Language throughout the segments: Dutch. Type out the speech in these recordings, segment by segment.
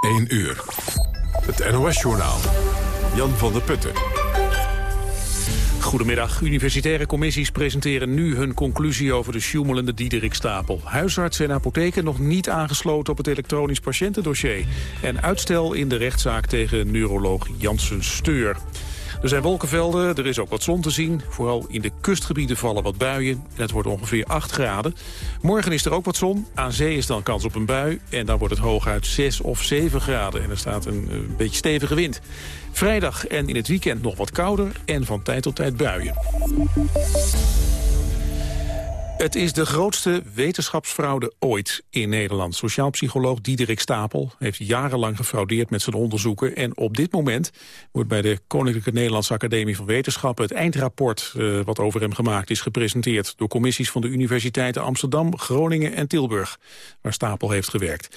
1 uur. Het NOS-journaal. Jan van der Putten. Goedemiddag. Universitaire commissies presenteren nu hun conclusie over de sjoemelende Diederikstapel. Huisartsen en apotheken nog niet aangesloten op het elektronisch patiëntendossier. En uitstel in de rechtszaak tegen neuroloog Janssen Steur. Er zijn wolkenvelden, er is ook wat zon te zien. Vooral in de kustgebieden vallen wat buien. En het wordt ongeveer 8 graden. Morgen is er ook wat zon. Aan zee is dan kans op een bui. En dan wordt het hooguit 6 of 7 graden. En er staat een, een beetje stevige wind. Vrijdag en in het weekend nog wat kouder. En van tijd tot tijd buien. Het is de grootste wetenschapsfraude ooit in Nederland. Sociaal psycholoog Diederik Stapel heeft jarenlang gefraudeerd met zijn onderzoeken. En op dit moment wordt bij de Koninklijke Nederlandse Academie van Wetenschappen... het eindrapport uh, wat over hem gemaakt is gepresenteerd... door commissies van de universiteiten Amsterdam, Groningen en Tilburg... waar Stapel heeft gewerkt.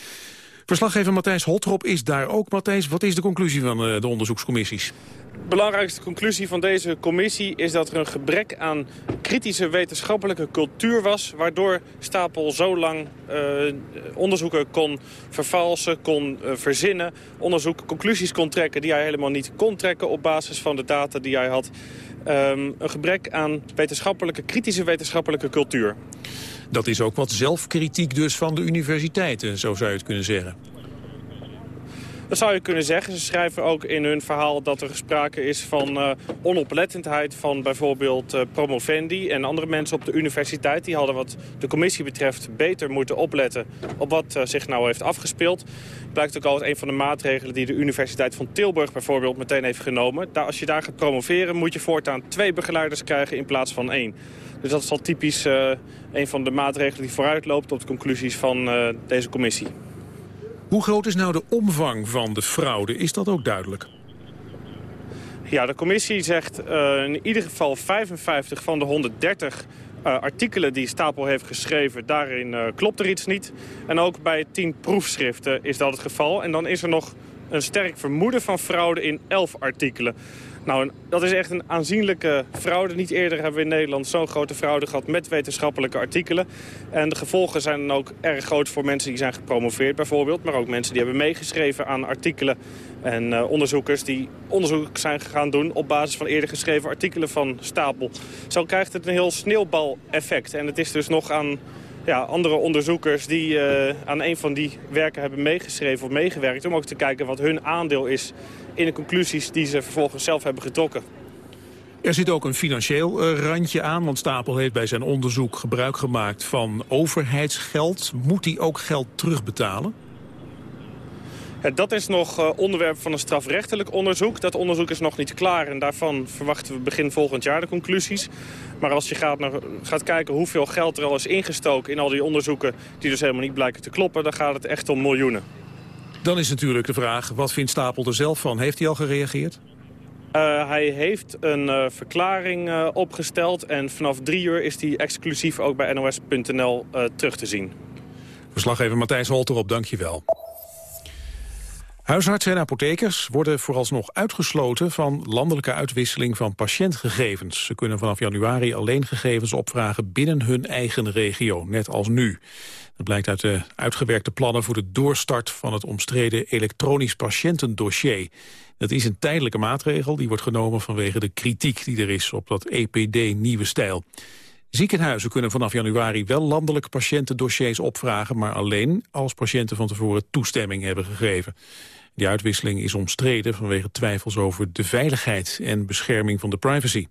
Verslaggever Matthijs Holtrop is daar ook. Matthijs, wat is de conclusie van uh, de onderzoekscommissies? De belangrijkste conclusie van deze commissie is dat er een gebrek aan kritische wetenschappelijke cultuur was... waardoor Stapel zo lang uh, onderzoeken kon vervalsen, kon uh, verzinnen... onderzoek conclusies kon trekken die hij helemaal niet kon trekken... op basis van de data die hij had. Um, een gebrek aan wetenschappelijke, kritische wetenschappelijke cultuur. Dat is ook wat zelfkritiek dus van de universiteiten, zo zou je het kunnen zeggen. Dat zou je kunnen zeggen. Ze schrijven ook in hun verhaal dat er sprake is van uh, onoplettendheid van bijvoorbeeld uh, promovendi en andere mensen op de universiteit. Die hadden wat de commissie betreft beter moeten opletten op wat uh, zich nou heeft afgespeeld. Blijkt ook al uit een van de maatregelen die de Universiteit van Tilburg bijvoorbeeld meteen heeft genomen. Als je daar gaat promoveren moet je voortaan twee begeleiders krijgen in plaats van één. Dus dat is al typisch een van de maatregelen die vooruitloopt op de conclusies van deze commissie. Hoe groot is nou de omvang van de fraude? Is dat ook duidelijk? Ja, de commissie zegt uh, in ieder geval 55 van de 130 uh, artikelen die Stapel heeft geschreven, daarin uh, klopt er iets niet. En ook bij 10 proefschriften is dat het geval. En dan is er nog een sterk vermoeden van fraude in 11 artikelen. Nou, dat is echt een aanzienlijke fraude. Niet eerder hebben we in Nederland zo'n grote fraude gehad met wetenschappelijke artikelen. En de gevolgen zijn dan ook erg groot voor mensen die zijn gepromoveerd bijvoorbeeld. Maar ook mensen die hebben meegeschreven aan artikelen. En uh, onderzoekers die onderzoek zijn gaan doen op basis van eerder geschreven artikelen van Stapel. Zo krijgt het een heel sneeuwbaleffect. En het is dus nog aan ja, andere onderzoekers die uh, aan een van die werken hebben meegeschreven of meegewerkt... om ook te kijken wat hun aandeel is in de conclusies die ze vervolgens zelf hebben getrokken. Er zit ook een financieel uh, randje aan, want Stapel heeft bij zijn onderzoek gebruik gemaakt van overheidsgeld. Moet hij ook geld terugbetalen? Ja, dat is nog uh, onderwerp van een strafrechtelijk onderzoek. Dat onderzoek is nog niet klaar en daarvan verwachten we begin volgend jaar de conclusies. Maar als je gaat, naar, gaat kijken hoeveel geld er al is ingestoken in al die onderzoeken... die dus helemaal niet blijken te kloppen, dan gaat het echt om miljoenen. Dan is natuurlijk de vraag, wat vindt Stapel er zelf van? Heeft hij al gereageerd? Uh, hij heeft een uh, verklaring uh, opgesteld en vanaf drie uur is hij exclusief ook bij nos.nl terug te zien. Verslaggever Matthijs Holterop, dank je wel. Huisartsen en apothekers worden vooralsnog uitgesloten van landelijke uitwisseling van patiëntgegevens. Ze kunnen vanaf januari alleen gegevens opvragen binnen hun eigen regio, net als nu. Dat blijkt uit de uitgewerkte plannen voor de doorstart van het omstreden elektronisch patiëntendossier. Dat is een tijdelijke maatregel die wordt genomen vanwege de kritiek die er is op dat EPD nieuwe stijl. Ziekenhuizen kunnen vanaf januari wel landelijke patiëntendossiers opvragen... maar alleen als patiënten van tevoren toestemming hebben gegeven. Die uitwisseling is omstreden vanwege twijfels over de veiligheid en bescherming van de privacy.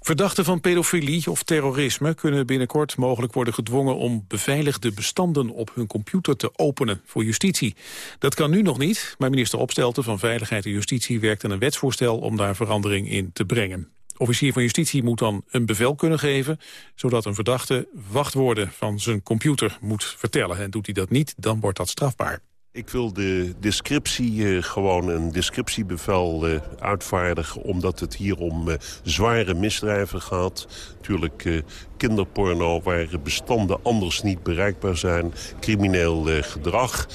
Verdachten van pedofilie of terrorisme kunnen binnenkort mogelijk worden gedwongen om beveiligde bestanden op hun computer te openen voor justitie. Dat kan nu nog niet, maar minister Opstelten van Veiligheid en Justitie werkt aan een wetsvoorstel om daar verandering in te brengen. Officier van Justitie moet dan een bevel kunnen geven... zodat een verdachte wachtwoorden van zijn computer moet vertellen. En doet hij dat niet, dan wordt dat strafbaar. Ik wil de descriptie uh, gewoon een descriptiebevel uh, uitvaardigen... omdat het hier om uh, zware misdrijven gaat. Natuurlijk kinderporno waar bestanden anders niet bereikbaar zijn. Crimineel gedrag.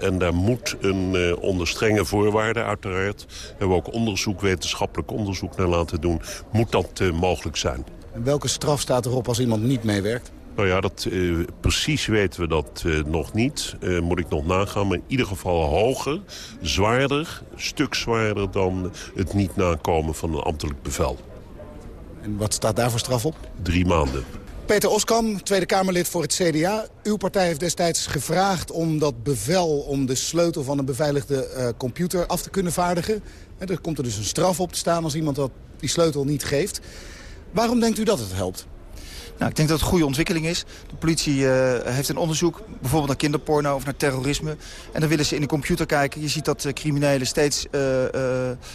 en daar moet een, onder strenge voorwaarden uiteraard... hebben we ook onderzoek, wetenschappelijk onderzoek naar laten doen... moet dat mogelijk zijn. En welke straf staat erop als iemand niet meewerkt? Nou ja, dat, uh, precies weten we dat uh, nog niet. Uh, moet ik nog nagaan. Maar in ieder geval hoger, zwaarder, stuk zwaarder... dan het niet nakomen van een ambtelijk bevel. En wat staat daar voor straf op? Drie maanden. Peter Oskam, Tweede Kamerlid voor het CDA. Uw partij heeft destijds gevraagd om dat bevel... om de sleutel van een beveiligde computer af te kunnen vaardigen. En er komt er dus een straf op te staan als iemand dat die sleutel niet geeft. Waarom denkt u dat het helpt? Nou, ik denk dat het een goede ontwikkeling is. De politie uh, heeft een onderzoek, bijvoorbeeld naar kinderporno of naar terrorisme. En dan willen ze in de computer kijken. Je ziet dat criminelen steeds uh,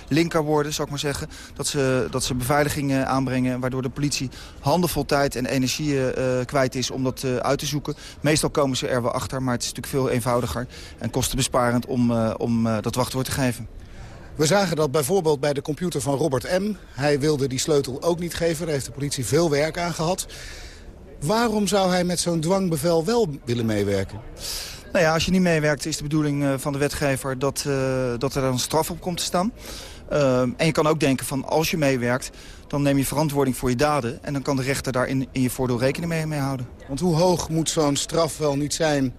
linker worden, zou ik maar zeggen. Dat ze, dat ze beveiliging aanbrengen, waardoor de politie handenvol tijd en energie kwijt is om dat uit te zoeken. Meestal komen ze er wel achter, maar het is natuurlijk veel eenvoudiger en kostenbesparend om, om dat wachtwoord te geven. We zagen dat bijvoorbeeld bij de computer van Robert M. Hij wilde die sleutel ook niet geven. Daar heeft de politie veel werk aan gehad. Waarom zou hij met zo'n dwangbevel wel willen meewerken? Nou ja, als je niet meewerkt is de bedoeling eh, van de wetgever dat, uh, dat er een straf op komt te staan. Uh, en je kan ook denken van als je meewerkt, dan neem je verantwoording voor je daden. En dan kan de rechter daar in, in je voordeel rekening mee, mee houden. Want hoe hoog moet zo'n straf wel niet zijn?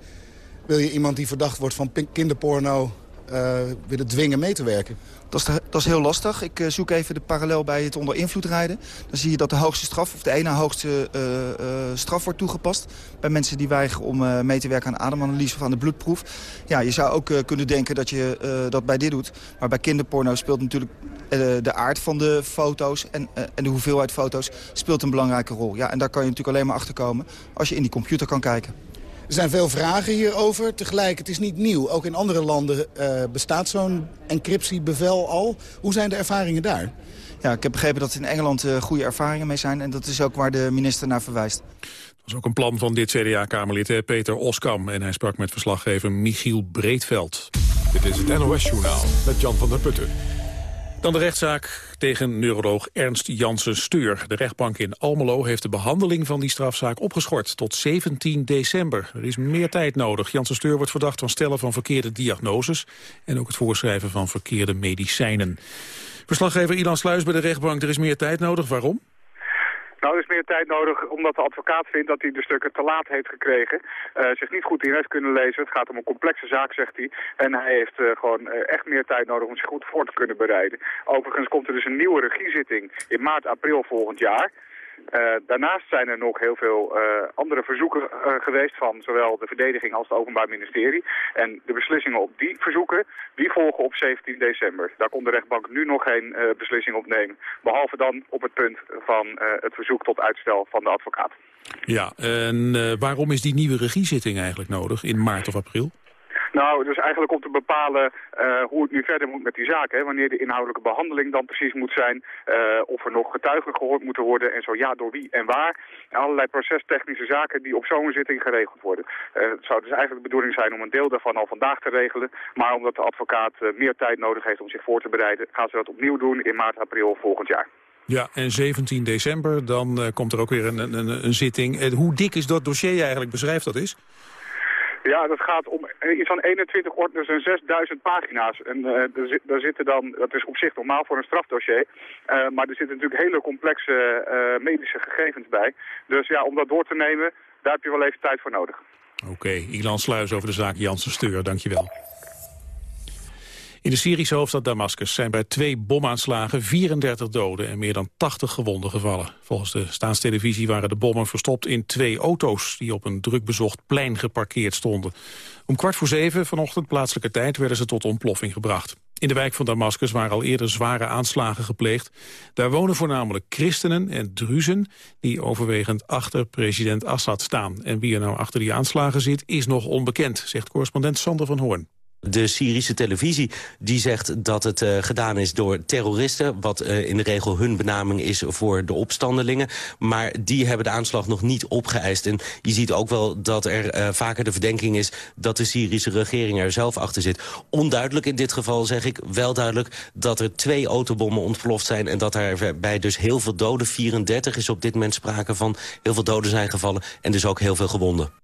Wil je iemand die verdacht wordt van kinderporno willen dwingen mee te werken? Dat is, dat is heel lastig. Ik uh, zoek even de parallel bij het onder invloed rijden. Dan zie je dat de hoogste straf, of de ene hoogste uh, straf wordt toegepast... bij mensen die weigeren om mee te werken aan ademanalyse of aan de bloedproef. Ja, je zou ook kunnen denken dat je dat bij dit doet. Maar bij kinderporno speelt natuurlijk de aard van de foto's... En, en de hoeveelheid foto's speelt een belangrijke rol. Ja, en daar kan je natuurlijk alleen maar achter komen als je in die computer kan kijken. Er zijn veel vragen hierover. Tegelijk, het is niet nieuw. Ook in andere landen uh, bestaat zo'n encryptiebevel al. Hoe zijn de ervaringen daar? Ja, ik heb begrepen dat er in Engeland uh, goede ervaringen mee zijn. En dat is ook waar de minister naar verwijst. Dat is ook een plan van dit CDA-kamerlid Peter Oskam. En hij sprak met verslaggever Michiel Breedveld. Dit is het NOS-journaal met Jan van der Putten. Dan de rechtszaak tegen neuroloog Ernst Janssen Steur. De rechtbank in Almelo heeft de behandeling van die strafzaak opgeschort tot 17 december. Er is meer tijd nodig. Janssen Steur wordt verdacht van stellen van verkeerde diagnoses en ook het voorschrijven van verkeerde medicijnen. Verslaggever Ilan Sluis bij de rechtbank, er is meer tijd nodig. Waarom? Nou, er is meer tijd nodig omdat de advocaat vindt dat hij de stukken te laat heeft gekregen. Uh, zich niet goed in heeft kunnen lezen. Het gaat om een complexe zaak, zegt hij. En hij heeft uh, gewoon uh, echt meer tijd nodig om zich goed voor te kunnen bereiden. Overigens komt er dus een nieuwe regiezitting in maart, april volgend jaar. Uh, daarnaast zijn er nog heel veel uh, andere verzoeken uh, geweest van zowel de verdediging als het Openbaar Ministerie. En de beslissingen op die verzoeken, die volgen op 17 december. Daar kon de rechtbank nu nog geen beslissing op nemen. Behalve dan op het punt van het verzoek tot uitstel van de advocaat. Ja, en waarom is die nieuwe regiezitting eigenlijk nodig in maart of april? Nou, dus eigenlijk om te bepalen uh, hoe het nu verder moet met die zaak. Hè? Wanneer de inhoudelijke behandeling dan precies moet zijn. Uh, of er nog getuigen gehoord moeten worden. En zo ja, door wie en waar. En allerlei procestechnische zaken die op zo'n zitting geregeld worden. Uh, het zou dus eigenlijk de bedoeling zijn om een deel daarvan al vandaag te regelen. Maar omdat de advocaat meer tijd nodig heeft om zich voor te bereiden... gaan ze dat opnieuw doen in maart, april volgend jaar. Ja, en 17 december, dan komt er ook weer een, een, een zitting. hoe dik is dat dossier eigenlijk? Beschrijf dat eens. Ja, dat gaat om iets van 21 ordners en 6000 pagina's. En uh, daar zitten dan, dat is op zich normaal voor een strafdossier, uh, maar er zitten natuurlijk hele complexe uh, medische gegevens bij. Dus ja, om dat door te nemen, daar heb je wel even tijd voor nodig. Oké, okay, Ilan Sluis over de zaak Janssen Steur, dankjewel. In de Syrische hoofdstad Damascus zijn bij twee bomaanslagen 34 doden en meer dan 80 gewonden gevallen. Volgens de staatstelevisie waren de bommen verstopt in twee auto's die op een drukbezocht plein geparkeerd stonden. Om kwart voor zeven vanochtend plaatselijke tijd werden ze tot ontploffing gebracht. In de wijk van Damascus waren al eerder zware aanslagen gepleegd. Daar wonen voornamelijk christenen en druzen die overwegend achter president Assad staan. En wie er nou achter die aanslagen zit is nog onbekend, zegt correspondent Sander van Hoorn. De Syrische televisie die zegt dat het uh, gedaan is door terroristen... wat uh, in de regel hun benaming is voor de opstandelingen. Maar die hebben de aanslag nog niet opgeëist. En je ziet ook wel dat er uh, vaker de verdenking is... dat de Syrische regering er zelf achter zit. Onduidelijk in dit geval zeg ik wel duidelijk... dat er twee autobommen ontploft zijn... en dat er bij dus heel veel doden, 34 is op dit moment sprake van... heel veel doden zijn gevallen en dus ook heel veel gewonden.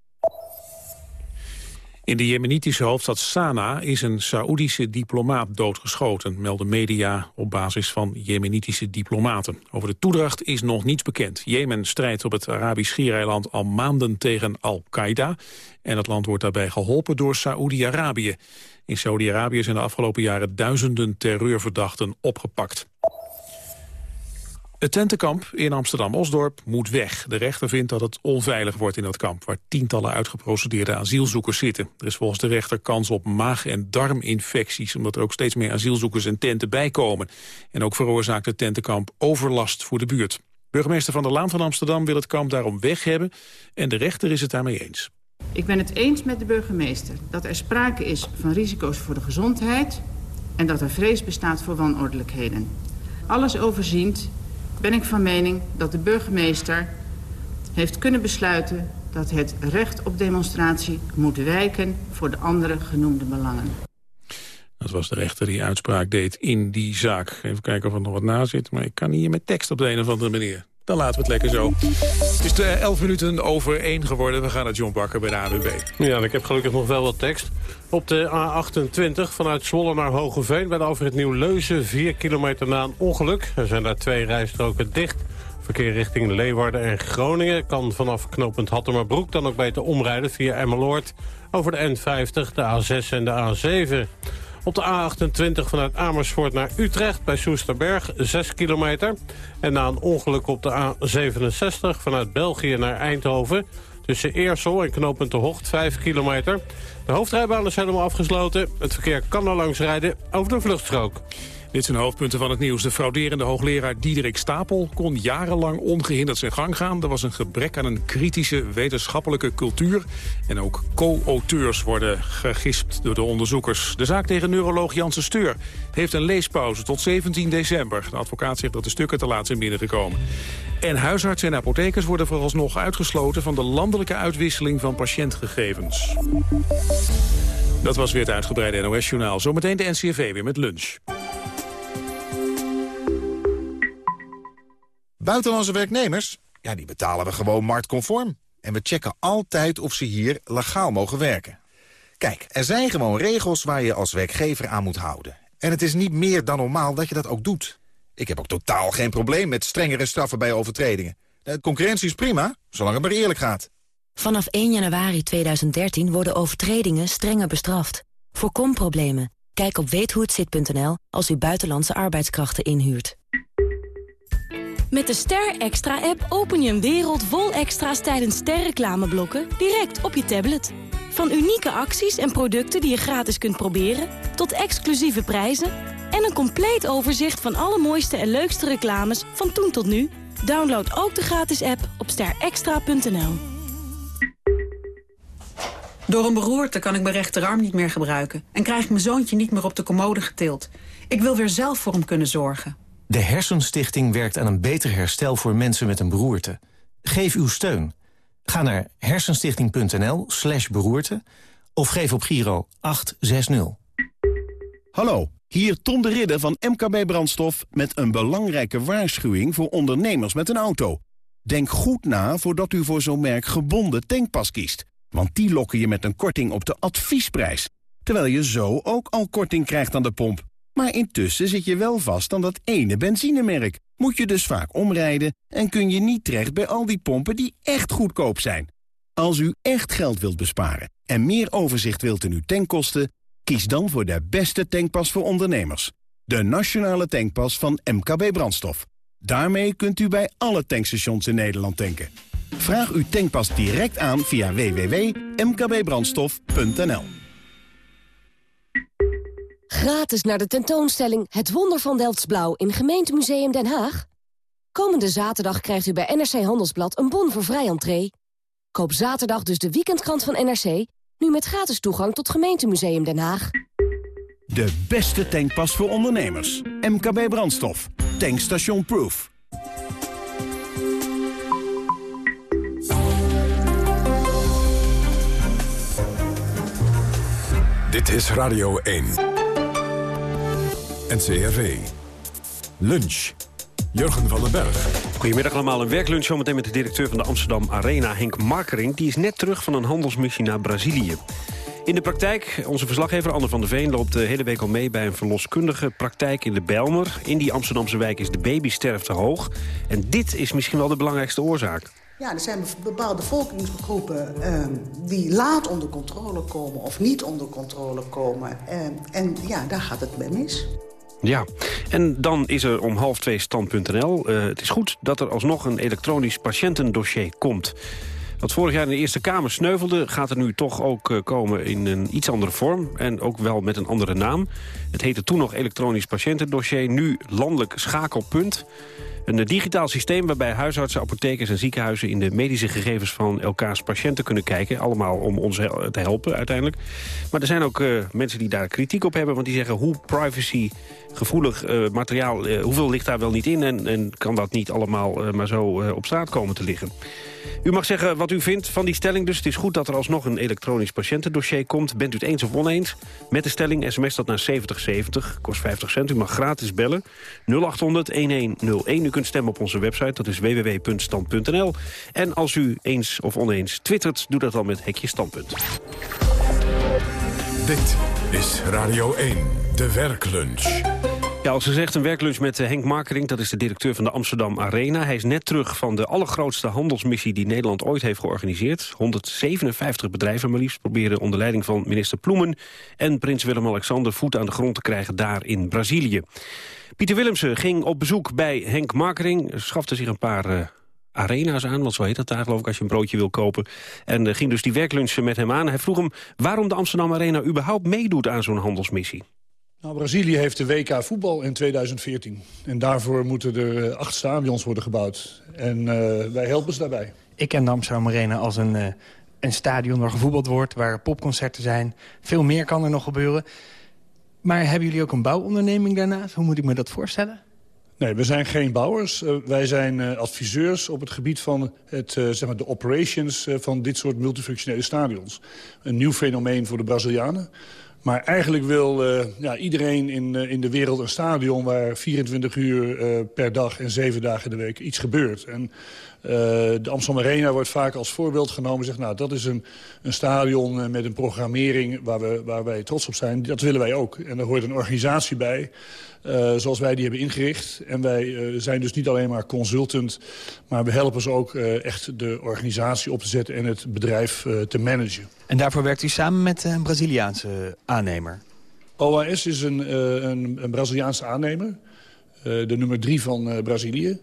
In de jemenitische hoofdstad Sanaa is een Saoedische diplomaat doodgeschoten, melden media op basis van jemenitische diplomaten. Over de toedracht is nog niets bekend. Jemen strijdt op het Arabisch schiereiland al maanden tegen Al-Qaeda en het land wordt daarbij geholpen door Saoedi-Arabië. In Saoedi-Arabië zijn de afgelopen jaren duizenden terreurverdachten opgepakt. Het tentenkamp in Amsterdam-Osdorp moet weg. De rechter vindt dat het onveilig wordt in dat kamp... waar tientallen uitgeprocedeerde asielzoekers zitten. Er is volgens de rechter kans op maag- en darminfecties... omdat er ook steeds meer asielzoekers en tenten bijkomen. En ook veroorzaakt het tentenkamp overlast voor de buurt. Burgemeester Van der Laan van Amsterdam wil het kamp daarom weg hebben... en de rechter is het daarmee eens. Ik ben het eens met de burgemeester dat er sprake is van risico's voor de gezondheid... en dat er vrees bestaat voor wanordelijkheden. Alles overziend ben ik van mening dat de burgemeester heeft kunnen besluiten... dat het recht op demonstratie moet wijken voor de andere genoemde belangen. Dat was de rechter die uitspraak deed in die zaak. Even kijken of er nog wat na zit, maar ik kan hier met tekst op de een of andere manier. Dan laten we het lekker zo. Het is de 11 minuten over 1 geworden. We gaan naar John Bakker bij de AWB. Ja, ik heb gelukkig nog wel wat tekst. Op de A28 vanuit Zwolle naar Hogeveen... bij de afrit Nieuw-Leuzen, 4 kilometer na een ongeluk. Er zijn daar twee rijstroken dicht. Verkeer richting Leeuwarden en Groningen... kan vanaf knooppunt Hattemerbroek dan ook beter omrijden via Emmeloord... over de N50, de A6 en de A7... Op de A28 vanuit Amersfoort naar Utrecht bij Soesterberg 6 kilometer. En na een ongeluk op de A67 vanuit België naar Eindhoven... tussen Eersel en knooppunt de Hocht 5 kilometer. De hoofdrijbaan is helemaal afgesloten. Het verkeer kan er langs rijden over de vluchtstrook. Dit zijn hoofdpunten van het nieuws. De frauderende hoogleraar Diederik Stapel kon jarenlang ongehinderd zijn gang gaan. Er was een gebrek aan een kritische wetenschappelijke cultuur. En ook co-auteurs worden gegispt door de onderzoekers. De zaak tegen neuroloog Janssen Steur heeft een leespauze tot 17 december. De advocaat zegt dat de stukken te laat zijn binnengekomen. En huisartsen en apothekers worden vooralsnog uitgesloten... van de landelijke uitwisseling van patiëntgegevens. Dat was weer het uitgebreide NOS-journaal. Zometeen de NCRV weer met lunch. Buitenlandse werknemers? Ja, die betalen we gewoon marktconform. En we checken altijd of ze hier legaal mogen werken. Kijk, er zijn gewoon regels waar je als werkgever aan moet houden. En het is niet meer dan normaal dat je dat ook doet. Ik heb ook totaal geen probleem met strengere straffen bij overtredingen. De concurrentie is prima, zolang het maar eerlijk gaat. Vanaf 1 januari 2013 worden overtredingen strenger bestraft. Voorkom problemen. Kijk op weethohetzit.nl als u buitenlandse arbeidskrachten inhuurt. Met de Ster Extra-app open je een wereld vol extra's tijdens sterreclameblokken direct op je tablet. Van unieke acties en producten die je gratis kunt proberen, tot exclusieve prijzen en een compleet overzicht van alle mooiste en leukste reclames van toen tot nu. Download ook de gratis app op sterextra.nl. Door een beroerte kan ik mijn rechterarm niet meer gebruiken... en krijg ik mijn zoontje niet meer op de commode getild. Ik wil weer zelf voor hem kunnen zorgen. De Hersenstichting werkt aan een beter herstel voor mensen met een beroerte. Geef uw steun. Ga naar hersenstichting.nl slash beroerte... of geef op Giro 860. Hallo, hier Tom de Ridder van MKB Brandstof... met een belangrijke waarschuwing voor ondernemers met een auto. Denk goed na voordat u voor zo'n merk gebonden tankpas kiest... Want die lokken je met een korting op de adviesprijs. Terwijl je zo ook al korting krijgt aan de pomp. Maar intussen zit je wel vast aan dat ene benzinemerk. Moet je dus vaak omrijden en kun je niet terecht bij al die pompen die echt goedkoop zijn. Als u echt geld wilt besparen en meer overzicht wilt in uw tankkosten... kies dan voor de beste tankpas voor ondernemers. De Nationale Tankpas van MKB Brandstof. Daarmee kunt u bij alle tankstations in Nederland tanken. Vraag uw tankpas direct aan via www.mkbbrandstof.nl. Gratis naar de tentoonstelling Het Wonder van Delftsblauw in Gemeentemuseum Den Haag? Komende zaterdag krijgt u bij NRC Handelsblad een bon voor vrij entree. Koop zaterdag dus de weekendkrant van NRC, nu met gratis toegang tot Gemeentemuseum Den Haag. De beste tankpas voor ondernemers. MKB Brandstof. Tankstation Proof. Dit is Radio 1. NCRV. Lunch. Jurgen van den Berg. Goedemiddag allemaal. Een werklunch zometeen met de directeur van de Amsterdam Arena, Henk Markering. Die is net terug van een handelsmissie naar Brazilië. In de praktijk, onze verslaggever Anne van der Veen loopt de hele week al mee... bij een verloskundige praktijk in de Bijlmer. In die Amsterdamse wijk is de babysterfte hoog. En dit is misschien wel de belangrijkste oorzaak. Ja, er zijn bepaalde bevolkingsgroepen uh, die laat onder controle komen of niet onder controle komen. Uh, en ja, daar gaat het bij mis. Ja, en dan is er om half twee stand.nl. Uh, het is goed dat er alsnog een elektronisch patiëntendossier komt. Wat vorig jaar in de Eerste Kamer sneuvelde... gaat er nu toch ook uh, komen in een iets andere vorm. En ook wel met een andere naam. Het heette toen nog elektronisch patiëntendossier. Nu landelijk schakelpunt. Een digitaal systeem waarbij huisartsen, apothekers en ziekenhuizen... in de medische gegevens van elkaars patiënten kunnen kijken. Allemaal om ons te helpen uiteindelijk. Maar er zijn ook uh, mensen die daar kritiek op hebben. Want die zeggen hoe privacy gevoelig uh, materiaal, uh, hoeveel ligt daar wel niet in... en, en kan dat niet allemaal maar zo op straat komen te liggen. U mag zeggen wat u vindt van die stelling, dus het is goed dat er alsnog een elektronisch patiëntendossier komt. Bent u het eens of oneens? Met de stelling sms dat naar 7070, kost 50 cent. U mag gratis bellen, 0800-1101. U kunt stemmen op onze website, dat is www.stand.nl. En als u eens of oneens twittert, doe dat dan met hekje standpunt. Dit is Radio 1, de werklunch. Ja, als gezegd een werklunch met Henk Markering, dat is de directeur van de Amsterdam Arena. Hij is net terug van de allergrootste handelsmissie die Nederland ooit heeft georganiseerd. 157 bedrijven maar liefst proberen onder leiding van minister Ploemen... en prins Willem-Alexander voet aan de grond te krijgen daar in Brazilië. Pieter Willemsen ging op bezoek bij Henk Markering, schafte zich een paar... Uh, arena's aan, want zo heet dat daar geloof ik als je een broodje wil kopen. En uh, ging dus die werklunchen met hem aan. Hij vroeg hem waarom de Amsterdam Arena überhaupt meedoet aan zo'n handelsmissie. Nou, Brazilië heeft de WK voetbal in 2014. En daarvoor moeten er acht stadions worden gebouwd. En uh, wij helpen ze daarbij. Ik ken de Amsterdam Arena als een, uh, een stadion waar gevoetbald wordt... waar popconcerten zijn. Veel meer kan er nog gebeuren. Maar hebben jullie ook een bouwonderneming daarnaast? Hoe moet ik me dat voorstellen? Nee, we zijn geen bouwers. Uh, wij zijn uh, adviseurs op het gebied van het, uh, zeg maar de operations van dit soort multifunctionele stadions. Een nieuw fenomeen voor de Brazilianen. Maar eigenlijk wil ja, iedereen in, in de wereld een stadion... waar 24 uur per dag en 7 dagen in de week iets gebeurt. En de Amsterdam Arena wordt vaak als voorbeeld genomen. Zegt, nou, dat is een, een stadion met een programmering waar, we, waar wij trots op zijn. Dat willen wij ook. En daar hoort een organisatie bij... Uh, zoals wij die hebben ingericht. En wij uh, zijn dus niet alleen maar consultant... maar we helpen ze ook uh, echt de organisatie op te zetten... en het bedrijf te managen. En daarvoor werkt u samen met een Braziliaanse aannemer? OAS is een, een, een Braziliaanse aannemer. de nummer drie van Brazilië.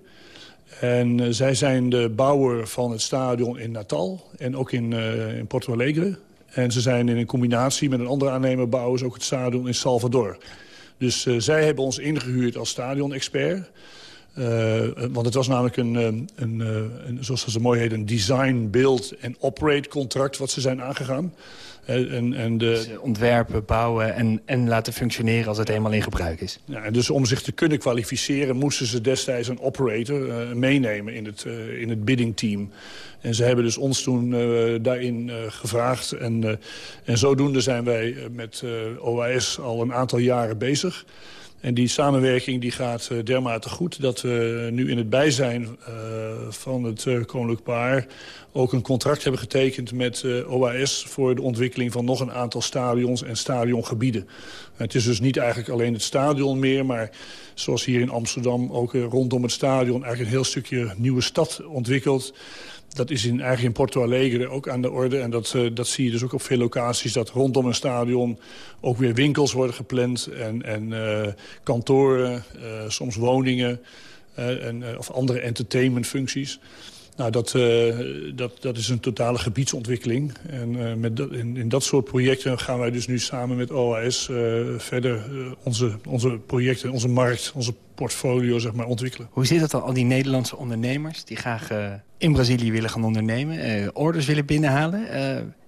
En zij zijn de bouwer van het stadion in Natal en ook in, in Porto Alegre. En ze zijn in een combinatie met een andere aannemer bouwen ook het stadion in Salvador. Dus uh, zij hebben ons ingehuurd als stadion-expert. Want het was namelijk een, een, een, een zoals ze mooi heet, een design, build en operate contract wat ze zijn aangegaan. En, en de... Dus ontwerpen, bouwen en, en laten functioneren als het eenmaal in gebruik is. Ja, dus om zich te kunnen kwalificeren moesten ze destijds een operator uh, meenemen in het, uh, in het bidding team. En ze hebben dus ons toen uh, daarin gevraagd. En, en zodoende zijn wij met OAS al een aantal jaren bezig. En die samenwerking die gaat uh, dermate goed dat we nu in het bijzijn uh, van het uh, koninklijk paar... ook een contract hebben getekend met OAS... voor de ontwikkeling van nog een aantal stadions en stadiongebieden. Het is dus niet eigenlijk alleen het stadion meer... maar zoals hier in Amsterdam ook rondom het stadion... eigenlijk een heel stukje nieuwe stad ontwikkeld dat is in, eigenlijk in Porto Alegre ook aan de orde. En dat, uh, dat zie je dus ook op veel locaties. Dat rondom een stadion ook weer winkels worden gepland. En, en uh, kantoren, uh, soms woningen. en, of andere entertainmentfuncties. Nou, dat, uh, dat, dat is een totale gebiedsontwikkeling. En uh, met dat, in, in, dat soort projecten gaan wij dus nu samen met OAS uh, verder onze, onze projecten, onze markt, onze portfolio zeg maar, ontwikkelen. Hoe zit het dan, al die Nederlandse ondernemers die graag in Brazilië willen gaan ondernemen, orders willen binnenhalen?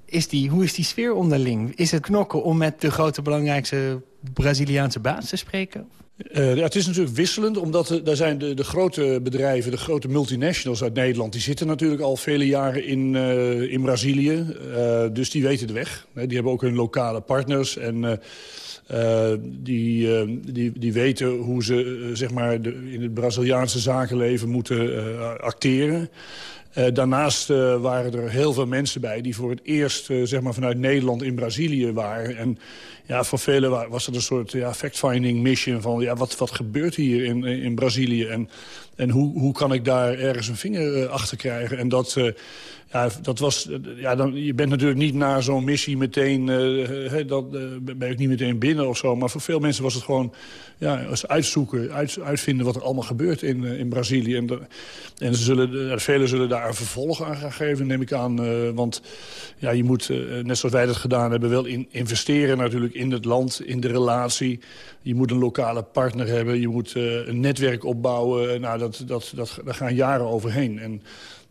is die, hoe is die sfeer onderling? Is het knokken om met de grote belangrijkste Braziliaanse baas te spreken? Ja, het is natuurlijk wisselend, omdat er, daar zijn de, de grote bedrijven, de grote multinationals uit Nederland... die zitten natuurlijk al vele jaren in, uh, in Brazilië, uh, dus die weten de weg. die hebben ook hun lokale partners en die, die, die weten hoe ze zeg maar in het Braziliaanse zakenleven moeten acteren. Daarnaast waren er heel veel mensen bij die voor het eerst zeg maar vanuit Nederland in Brazilië waren. En ja, voor velen was het een soort ja, fact-finding mission van ja, wat, wat gebeurt hier in, in Brazilië en, en hoe, hoe kan ik daar ergens een vinger achter krijgen. En dat, ja, dat was, ja, dan, je bent natuurlijk niet na zo'n missie meteen... Uh, dat, uh, ben ik niet meteen binnen of zo. Maar voor veel mensen was het gewoon ja, als uitzoeken, uit, uitvinden... wat er allemaal gebeurt in, uh, in Brazilië. En, de, en ze zullen, velen zullen daar een vervolg aan gaan geven, neem ik aan. want ja, je moet, net zoals wij dat gedaan hebben... wel in, investeren natuurlijk in het land, in de relatie. Je moet een lokale partner hebben. Je moet een netwerk opbouwen. Nou, dat, dat, dat, daar gaan jaren overheen. En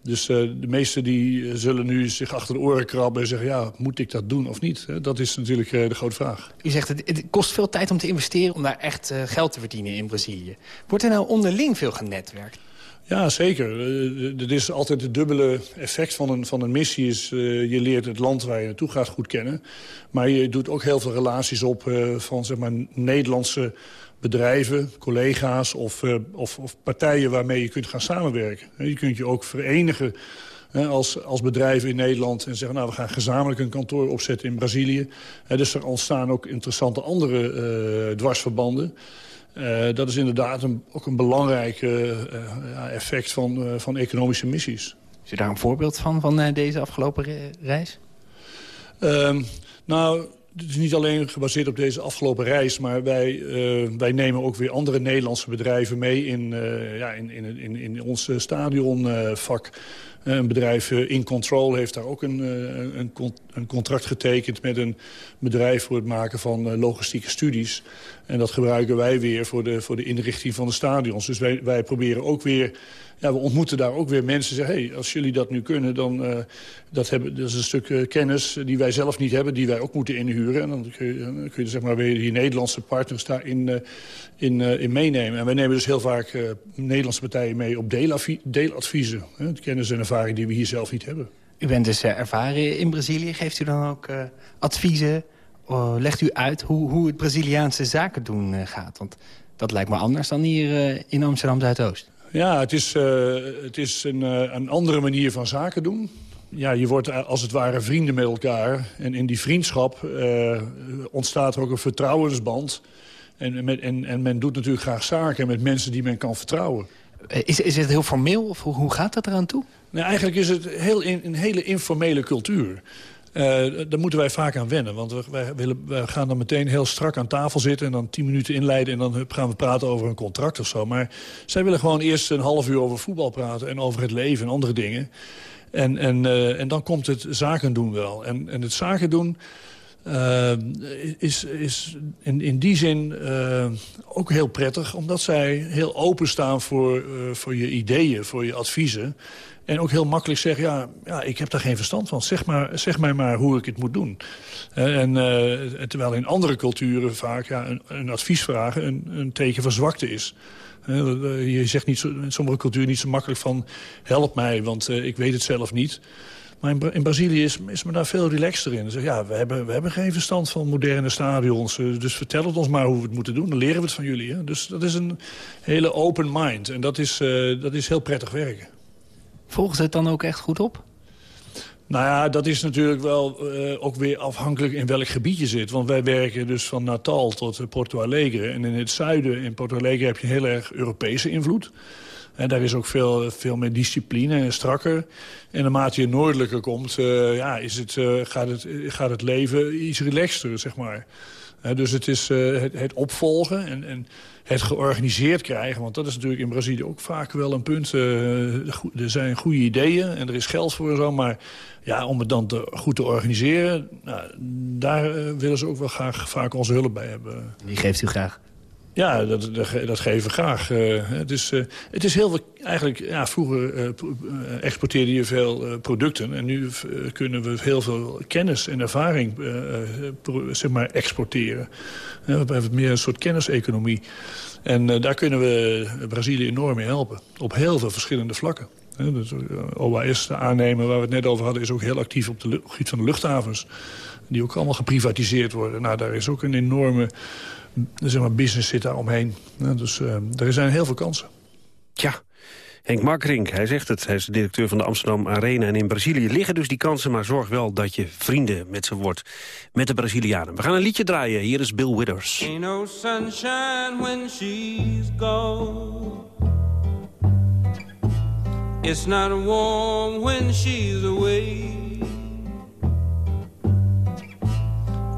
dus uh, de meesten die zullen nu zich achter de oren krabben en zeggen... ja, moet ik dat doen of niet? Dat is natuurlijk uh, de grote vraag. U zegt, het, het kost veel tijd om te investeren... om daar echt uh, geld te verdienen in Brazilië. Wordt er nou onderling veel genetwerkt? Ja, zeker. Het is altijd het dubbele effect van een, van een missie. Is, je leert het land waar je naartoe gaat goed kennen. Maar je doet ook heel veel relaties op van zeg maar, Nederlandse bedrijven, collega's of, uh, of, of, partijen waarmee je kunt gaan samenwerken. Je kunt je ook verenigen als, als bedrijven in Nederland en zeggen... nou, we gaan gezamenlijk een kantoor opzetten in Brazilië. dus er ontstaan ook interessante andere uh, dwarsverbanden. Uh, dat is inderdaad een, ook een belangrijk effect van, van economische missies. Is u daar een voorbeeld van, van deze afgelopen reis? Ehm, nou, het is niet alleen gebaseerd op deze afgelopen reis... maar wij, uh, wij nemen ook weer andere Nederlandse bedrijven mee... in, uh, ja, in, in, in, in ons stadionvak. Uh, een bedrijf In Control heeft daar ook een, een, een, contract getekend... met een bedrijf voor het maken van logistieke studies. En dat gebruiken wij weer voor de, voor de inrichting van de stadions. Dus wij, wij proberen ook weer ja, we ontmoeten daar ook weer mensen zeggen... hey, als jullie dat nu kunnen, dan uh, dat hebben, dat is een stuk uh, kennis die wij zelf niet hebben... die wij ook moeten inhuren. En dan kun je, kun je zeg maar weer die Nederlandse partners daarin uh, in, in meenemen. En wij nemen dus heel vaak Nederlandse partijen mee op deeladviezen. Hè, kennis en ervaring die we hier zelf niet hebben. U bent dus ervaren in Brazilië. Geeft u dan ook adviezen? legt u uit hoe, hoe het Braziliaanse zaken doen gaat? Want dat lijkt me anders dan hier in Amsterdam-Zuidoost. Ja, het is, uh, het is een, uh, een andere manier van zaken doen. Ja, je wordt als het ware vrienden met elkaar. En in die vriendschap uh, ontstaat er ook een vertrouwensband. En, met, en, en men doet natuurlijk graag zaken met mensen die men kan vertrouwen. Is, is het heel formeel of hoe, hoe gaat dat eraan toe? Nou, eigenlijk is het heel in, een hele informele cultuur. Uh, daar moeten wij vaak aan wennen. Want we, wij, willen, gaan dan meteen heel strak aan tafel zitten... en dan tien minuten inleiden en dan gaan we praten over een contract of zo. Maar zij willen gewoon eerst een half uur over voetbal praten... en over het leven en andere dingen. En, en, uh, en dan komt het zaken doen wel. En, en het zaken doen... Uh, is, is in, in die zin uh, ook heel prettig. Omdat zij heel openstaan voor, uh, voor je ideeën, voor je adviezen. En ook heel makkelijk zeggen, ja, ja ik heb daar geen verstand van. Zeg, maar, zeg mij maar hoe ik het moet doen. en terwijl in andere culturen vaak ja, een, een advies vragen een, een teken van zwakte is. je zegt niet zo, in sommige culturen niet zo makkelijk van... help mij, want ik weet het zelf niet. Maar in, in Brazilië is, is men daar veel relaxter in. Zeg, ja, we hebben, we hebben geen verstand van moderne stadions. dus vertel het ons maar hoe we het moeten doen. Dan leren we het van jullie. Hè? Dus dat is een hele open mind. En dat is, uh, dat is heel prettig werken. Volgen ze het dan ook echt goed op? Nou ja, dat is natuurlijk wel uh, ook weer afhankelijk in welk gebied je zit. Want wij werken dus van Natal tot Porto Alegre. En in het zuiden, in Porto Alegre, heb je heel erg Europese invloed. En daar is ook veel, veel meer discipline en strakker. En naarmate je noordelijker komt, uh, ja, is het, uh, gaat, het, gaat het leven iets relaxter, zeg maar. dus het is het, het, opvolgen en, en het georganiseerd krijgen. Want dat is natuurlijk in Brazilië ook vaak wel een punt. Er zijn goede ideeën en er is geld voor en zo. Maar ja, om het dan te, goed te organiseren... Nou, daar willen ze ook wel graag vaak onze hulp bij hebben. Die geeft u graag? Ja, dat, dat, geven we graag. Uh, het, is, heel veel... Eigenlijk, ja, vroeger uh, exporteerde je veel producten. En nu kunnen we heel veel kennis en ervaring zeg maar exporteren. we hebben meer een soort kenniseconomie. En daar kunnen we Brazilië enorm mee helpen. Op heel veel verschillende vlakken. Dus, OAS, de aannemer waar we het net over hadden... is ook heel actief op het gebied van de luchthavens. Die ook allemaal geprivatiseerd worden. Nou, daar is ook een enorme zeg maar, business zit daar omheen. dus uh, er zijn heel veel kansen. Tja, Henk Markrink, hij zegt het. Hij is de directeur van de Amsterdam Arena. En in Brazilië liggen dus die kansen, maar zorg wel dat je vrienden met ze wordt. Met de Brazilianen. We gaan een liedje draaien. Hier is Bill Withers. Ain't no sunshine when she's gone. It's not warm when she's away.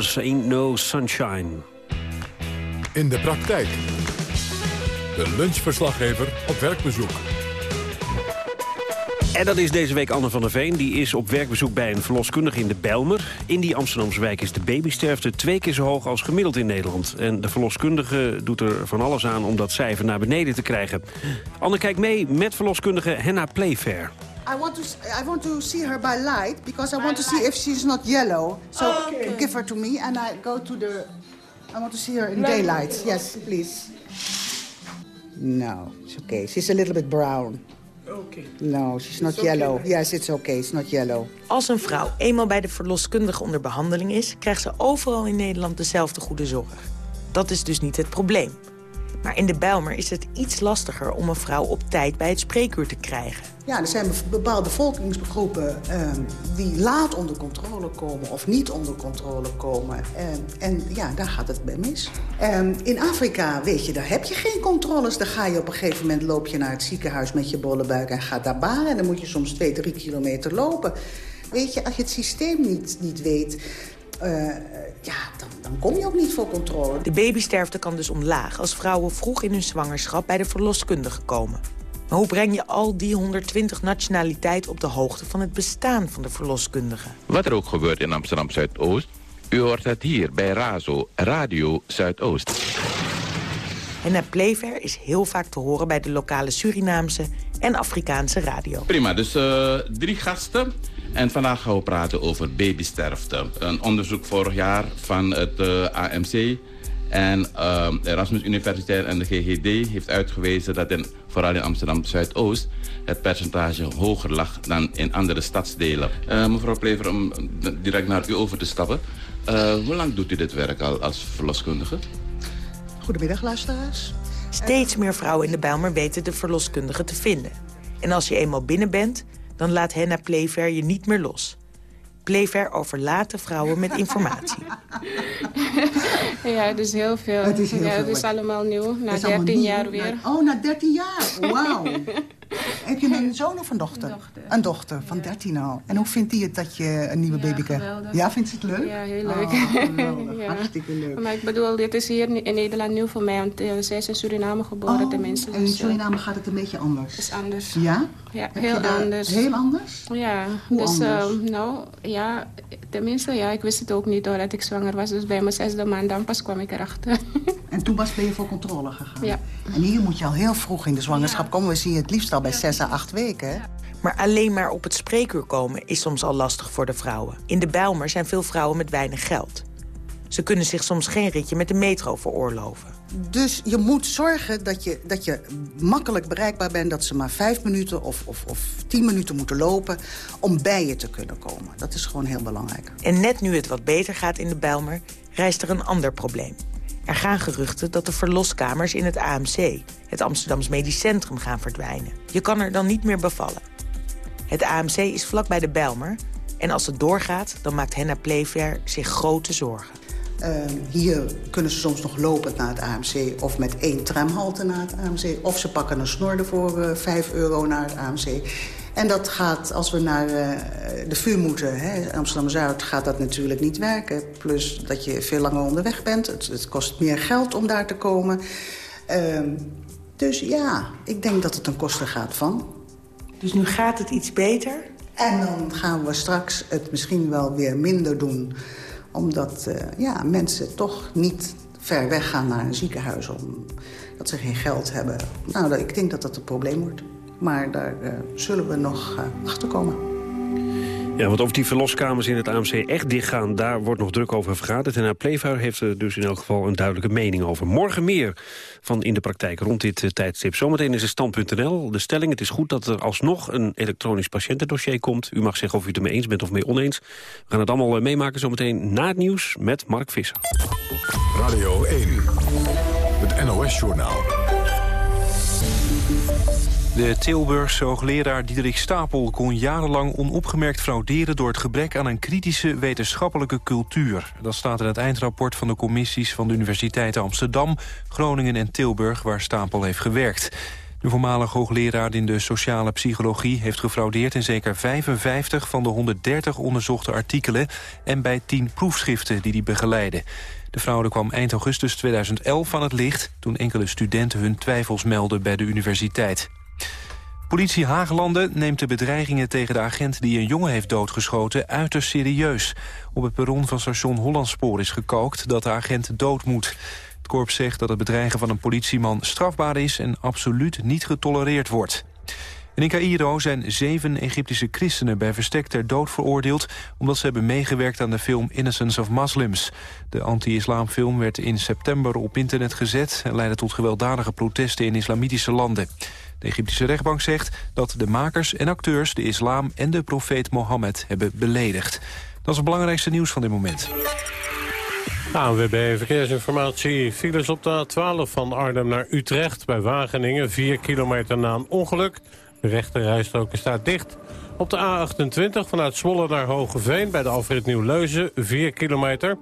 Ain't No Sunshine. In de praktijk. De lunchverslaggever op werkbezoek. En dat is deze week Anne van der Veen. Die is op werkbezoek bij een verloskundige in de Bijlmer. In die Amsterdamse wijk is de babysterfte twee keer zo hoog als gemiddeld in Nederland. En de verloskundige doet er van alles aan om dat cijfer naar beneden te krijgen. Anne kijkt mee met verloskundige Henna Playfair. I want to I want to see her by light because I want to see if she's not yellow. So give her to me and I go to the I want to see her in daylight. Yes, please. No, it's okay. She's a little bit brown. Okay. No, she's not It's okay. yellow. Yes, it's okay. It's not yellow. Als een vrouw eenmaal bij de verloskundige onder behandeling is... krijgt ze overal in Nederland dezelfde goede zorg. Dat is dus niet het probleem. Maar in de Bijlmer is het iets lastiger om een vrouw op tijd bij het spreekuur te krijgen. Ja, er zijn bepaalde bevolkingsgroepen ehm, die laat onder controle komen of niet onder controle komen. Ehm, en ja, daar gaat het bij mis. Ehm, in Afrika, weet je, daar heb je geen controles. Dan ga je op een gegeven moment loop je naar het ziekenhuis met je bolle buik en gaat daar baren. En dan moet je soms twee, drie kilometer lopen. Weet je, als je het systeem niet, niet weet, eh, ja, dan, dan kom je ook niet voor controle. De babysterfte kan dus omlaag als vrouwen vroeg in hun zwangerschap bij de verloskundige komen. Maar hoe breng je al die 120 nationaliteiten op de hoogte van het bestaan van de verloskundige? Wat er ook gebeurt in Amsterdam Zuidoost, u hoort het hier bij RAZO, Radio Zuidoost. Henna Playfair is heel vaak te horen bij de lokale Surinaamse en Afrikaanse radio. Prima, dus eh, drie gasten. En vandaag gaan we praten over babysterfte. Een onderzoek vorig jaar van het eh, AMC en eh, Erasmus Universiteit en de GGD heeft uitgewezen dat in, vooral in Amsterdam Zuidoost het percentage hoger lag dan in andere stadsdelen. Eh, mevrouw Plever, om direct naar u over te stappen. Eh, hoe lang doet u dit werk al als verloskundige? Goedemiddag, luisteraars. Steeds meer vrouwen in de Bijlmer weten de verloskundige te vinden. En als je eenmaal binnen bent, dan laat Henna Playfair je niet meer los. Playfair overlaat de vrouwen met informatie. Ja, het is heel veel. Het is heel ja, veel. Het is allemaal nieuw, na Dat is allemaal 13 nieuw. jaar weer. Oh, na 13 jaar. Wauw. Heb je een zoon of een dochter? Een dochter. van 13 al. En hoe vindt hij het dat je een nieuwe baby krijgt? geweldig. Ja, vindt ze het leuk? Ja, heel leuk. Oh. Ja. Hartstikke leuk. Maar ik bedoel, dit is hier in Nederland nieuw voor mij, want uh, zij is in Suriname geboren, Oh, tenminste. en in dus, uh, Suriname gaat het een beetje anders. is anders. Ja? Ja, Heb heel anders. Heel anders? Ja, Hoe dus anders? uh, nou, ja, tenminste, ja, ik wist het ook niet doordat ik zwanger was. Dus bij mijn zesde maand dan pas kwam ik erachter. En toen was ben je voor controle gegaan? Ja. En hier moet je al heel vroeg in de zwangerschap komen. We zien je het liefst al bij 6 à 8 weken? Maar alleen maar op het spreekuur komen is soms al lastig voor de vrouwen. In de Bijlmer zijn veel vrouwen met weinig geld. Ze kunnen zich soms geen ritje met de metro veroorloven. Dus je moet zorgen dat je, dat je makkelijk bereikbaar bent... dat ze maar vijf minuten of, of, of tien minuten moeten lopen om bij je te kunnen komen. Dat is gewoon heel belangrijk. En net nu het wat beter gaat in de Bijlmer, rijst er een ander probleem. Er gaan geruchten dat de verloskamers in het AMC, het Amsterdams Medisch Centrum, gaan verdwijnen. Je kan er dan niet meer bevallen. Het AMC is vlakbij de Bijlmer en als het doorgaat, dan maakt Henna Playfair zich grote zorgen. Uh, hier kunnen ze soms nog lopend naar het AMC... of met één tramhalte naar het AMC. Of ze pakken een snorde voor uh, 5 euro naar het AMC. En dat gaat, als we naar uh, de vuur moeten, Amsterdam-Zuid... gaat dat natuurlijk niet werken. Plus dat je veel langer onderweg bent. Het, het kost meer geld om daar te komen. Ehm, dus ja, ik denk dat het een kosten gaat van. Dus nu gaat het iets beter? En dan gaan we straks het misschien wel weer minder doen omdat uh, ja, mensen toch niet ver weg gaan naar een ziekenhuis... omdat ze geen geld hebben. Nou, ik denk dat dat een probleem wordt. Maar daar uh, zullen we nog uh, achter komen. Ja, want of die verloskamers in het AMC echt dichtgaan... daar wordt nog druk over vergaderd. En haar Pleevuur heeft er dus in elk geval een duidelijke mening over. Morgen meer van in de praktijk rond dit uh, tijdstip. Zometeen is het stand.nl. De stelling, het is goed dat er alsnog een elektronisch patiëntendossier komt. U mag zeggen of u het ermee eens bent of mee oneens. We gaan het allemaal meemaken zometeen na het nieuws met Mark Visser. Radio 1, het NOS-journaal. De Tilburgse hoogleraar Diederik Stapel kon jarenlang onopgemerkt frauderen... door het gebrek aan een kritische wetenschappelijke cultuur. Dat staat in het eindrapport van de commissies van de universiteiten Amsterdam... Groningen en Tilburg, waar Stapel heeft gewerkt. De voormalige hoogleraar in de sociale psychologie heeft gefraudeerd... in zeker 55 van de 130 onderzochte artikelen... en bij 10 proefschriften die hij begeleidde. De fraude kwam eind augustus 2011 aan het licht... toen enkele studenten hun twijfels meldden bij de universiteit. Politie Haaglanden neemt de bedreigingen tegen de agent die een jongen heeft doodgeschoten uiterst serieus. Op het perron van station Hollandspoor is gekookt dat de agent dood moet. Het korps zegt dat het bedreigen van een politieman strafbaar is en absoluut niet getolereerd wordt. In Cairo zijn zeven Egyptische christenen bij verstek ter dood veroordeeld... omdat ze hebben meegewerkt aan de film Innocence of Muslims. De anti-islamfilm werd in september op internet gezet... en leidde tot gewelddadige protesten in islamitische landen. De Egyptische rechtbank zegt dat de makers en acteurs de islam en de profeet Mohammed hebben beledigd. Dat is het belangrijkste nieuws van dit moment. ANWB Verkeersinformatie. Files op de A12 van Arnhem naar Utrecht bij Wageningen. 4 kilometer na een ongeluk. De rechterrijstrook staat dicht. Op de A28 vanuit Zwolle naar Hogeveen bij de Alfred Nieuw-Leuzen. 4 kilometer.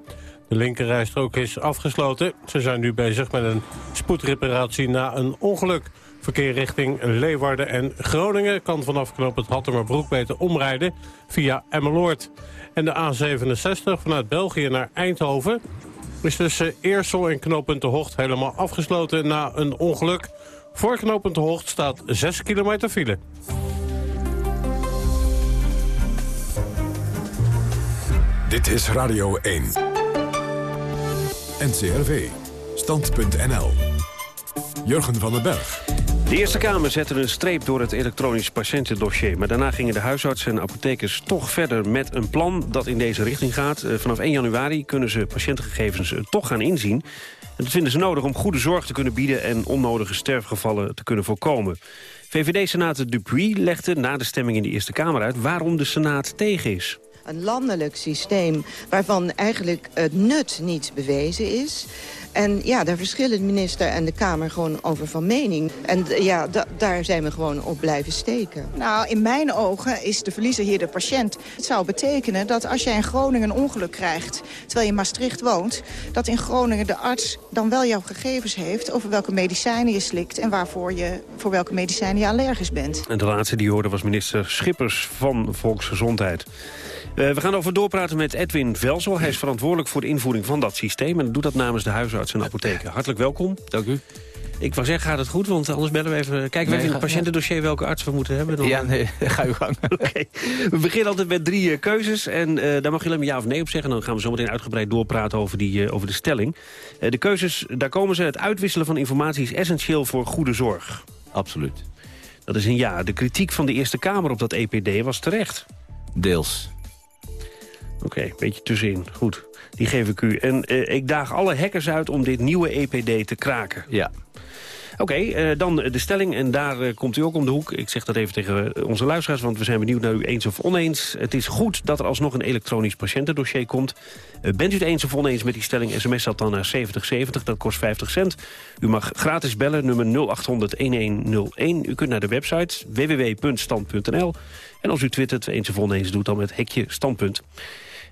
De linkerrijstrook is afgesloten. Ze zijn nu bezig met een spoedreparatie na een ongeluk. Verkeer richting Leeuwarden en Groningen kan vanaf knoop het Hattemerbroek beter omrijden via Emmeloord. En de A67 vanuit België naar Eindhoven is tussen Eersel en knooppunt de Hocht helemaal afgesloten na een ongeluk. Voor knooppunt de Hocht staat 6 kilometer file. Dit is Radio 1. NCRV. Stand.nl. Jurgen van den Berg. De Eerste Kamer zette een streep door het elektronisch patiëntendossier. Maar daarna gingen de huisartsen en apothekers toch verder met een plan dat in deze richting gaat. Eh, vanaf 1 januari kunnen ze patiëntengegevens eh, toch gaan inzien. En dat vinden ze nodig om goede zorg te kunnen bieden... en onnodige sterfgevallen te kunnen voorkomen. VVD-senator Dupuy legde na de stemming in de Eerste Kamer uit... waarom de Senaat tegen is een landelijk systeem waarvan eigenlijk het nut niet bewezen is. En ja, daar verschillen de minister en de Kamer gewoon over van mening. En ja, daar zijn we gewoon op blijven steken. Nou, in mijn ogen is de verliezer hier de patiënt. Het zou betekenen dat als jij in Groningen een ongeluk krijgt... terwijl je in Maastricht woont... dat in Groningen de arts dan wel jouw gegevens heeft... over welke medicijnen je slikt... en waarvoor je, voor welke medicijnen je allergisch bent. En de laatste die hoorde was minister Schippers van Volksgezondheid. Uh, we gaan over doorpraten met Edwin Velzel. Hij is verantwoordelijk voor de invoering van dat systeem. En doet dat namens de huisarts en apotheken. Hartelijk welkom. Dank u. Ik wou zeggen, gaat het goed? Want anders bellen we even... Kijken we even in het patiëntendossier welke arts we moeten hebben. Dan... Ja, nee, ga je gang. We beginnen altijd met drie uh, keuzes. En uh, daar mag je alleen maar ja of nee op zeggen. Dan gaan we zo meteen uitgebreid doorpraten over, die, uh, over de stelling. de keuzes, daar komen ze. Het uitwisselen van informatie is essentieel voor goede zorg. Absoluut. Dat is een ja. De kritiek van de Eerste Kamer op dat EPD was terecht. Deels. Oké, okay, beetje tussenin. Goed, die geef ik u. En uh, ik daag alle hackers uit om dit nieuwe EPD te kraken. Ja. Oké, okay, uh, dan de stelling. En daar uh, komt u ook om de hoek. Ik zeg dat even tegen onze luisteraars, want we zijn benieuwd naar u eens of oneens. Het is goed dat er alsnog een elektronisch patiëntendossier komt. Uh, bent u het eens of oneens met die stelling? SMS dat dan naar 7070, dat kost 50 cent. U mag gratis bellen, nummer 0800-1101. U kunt naar de website www.stand.nl. En als u twittert eens of oneens, doet dan met hekje standpunt.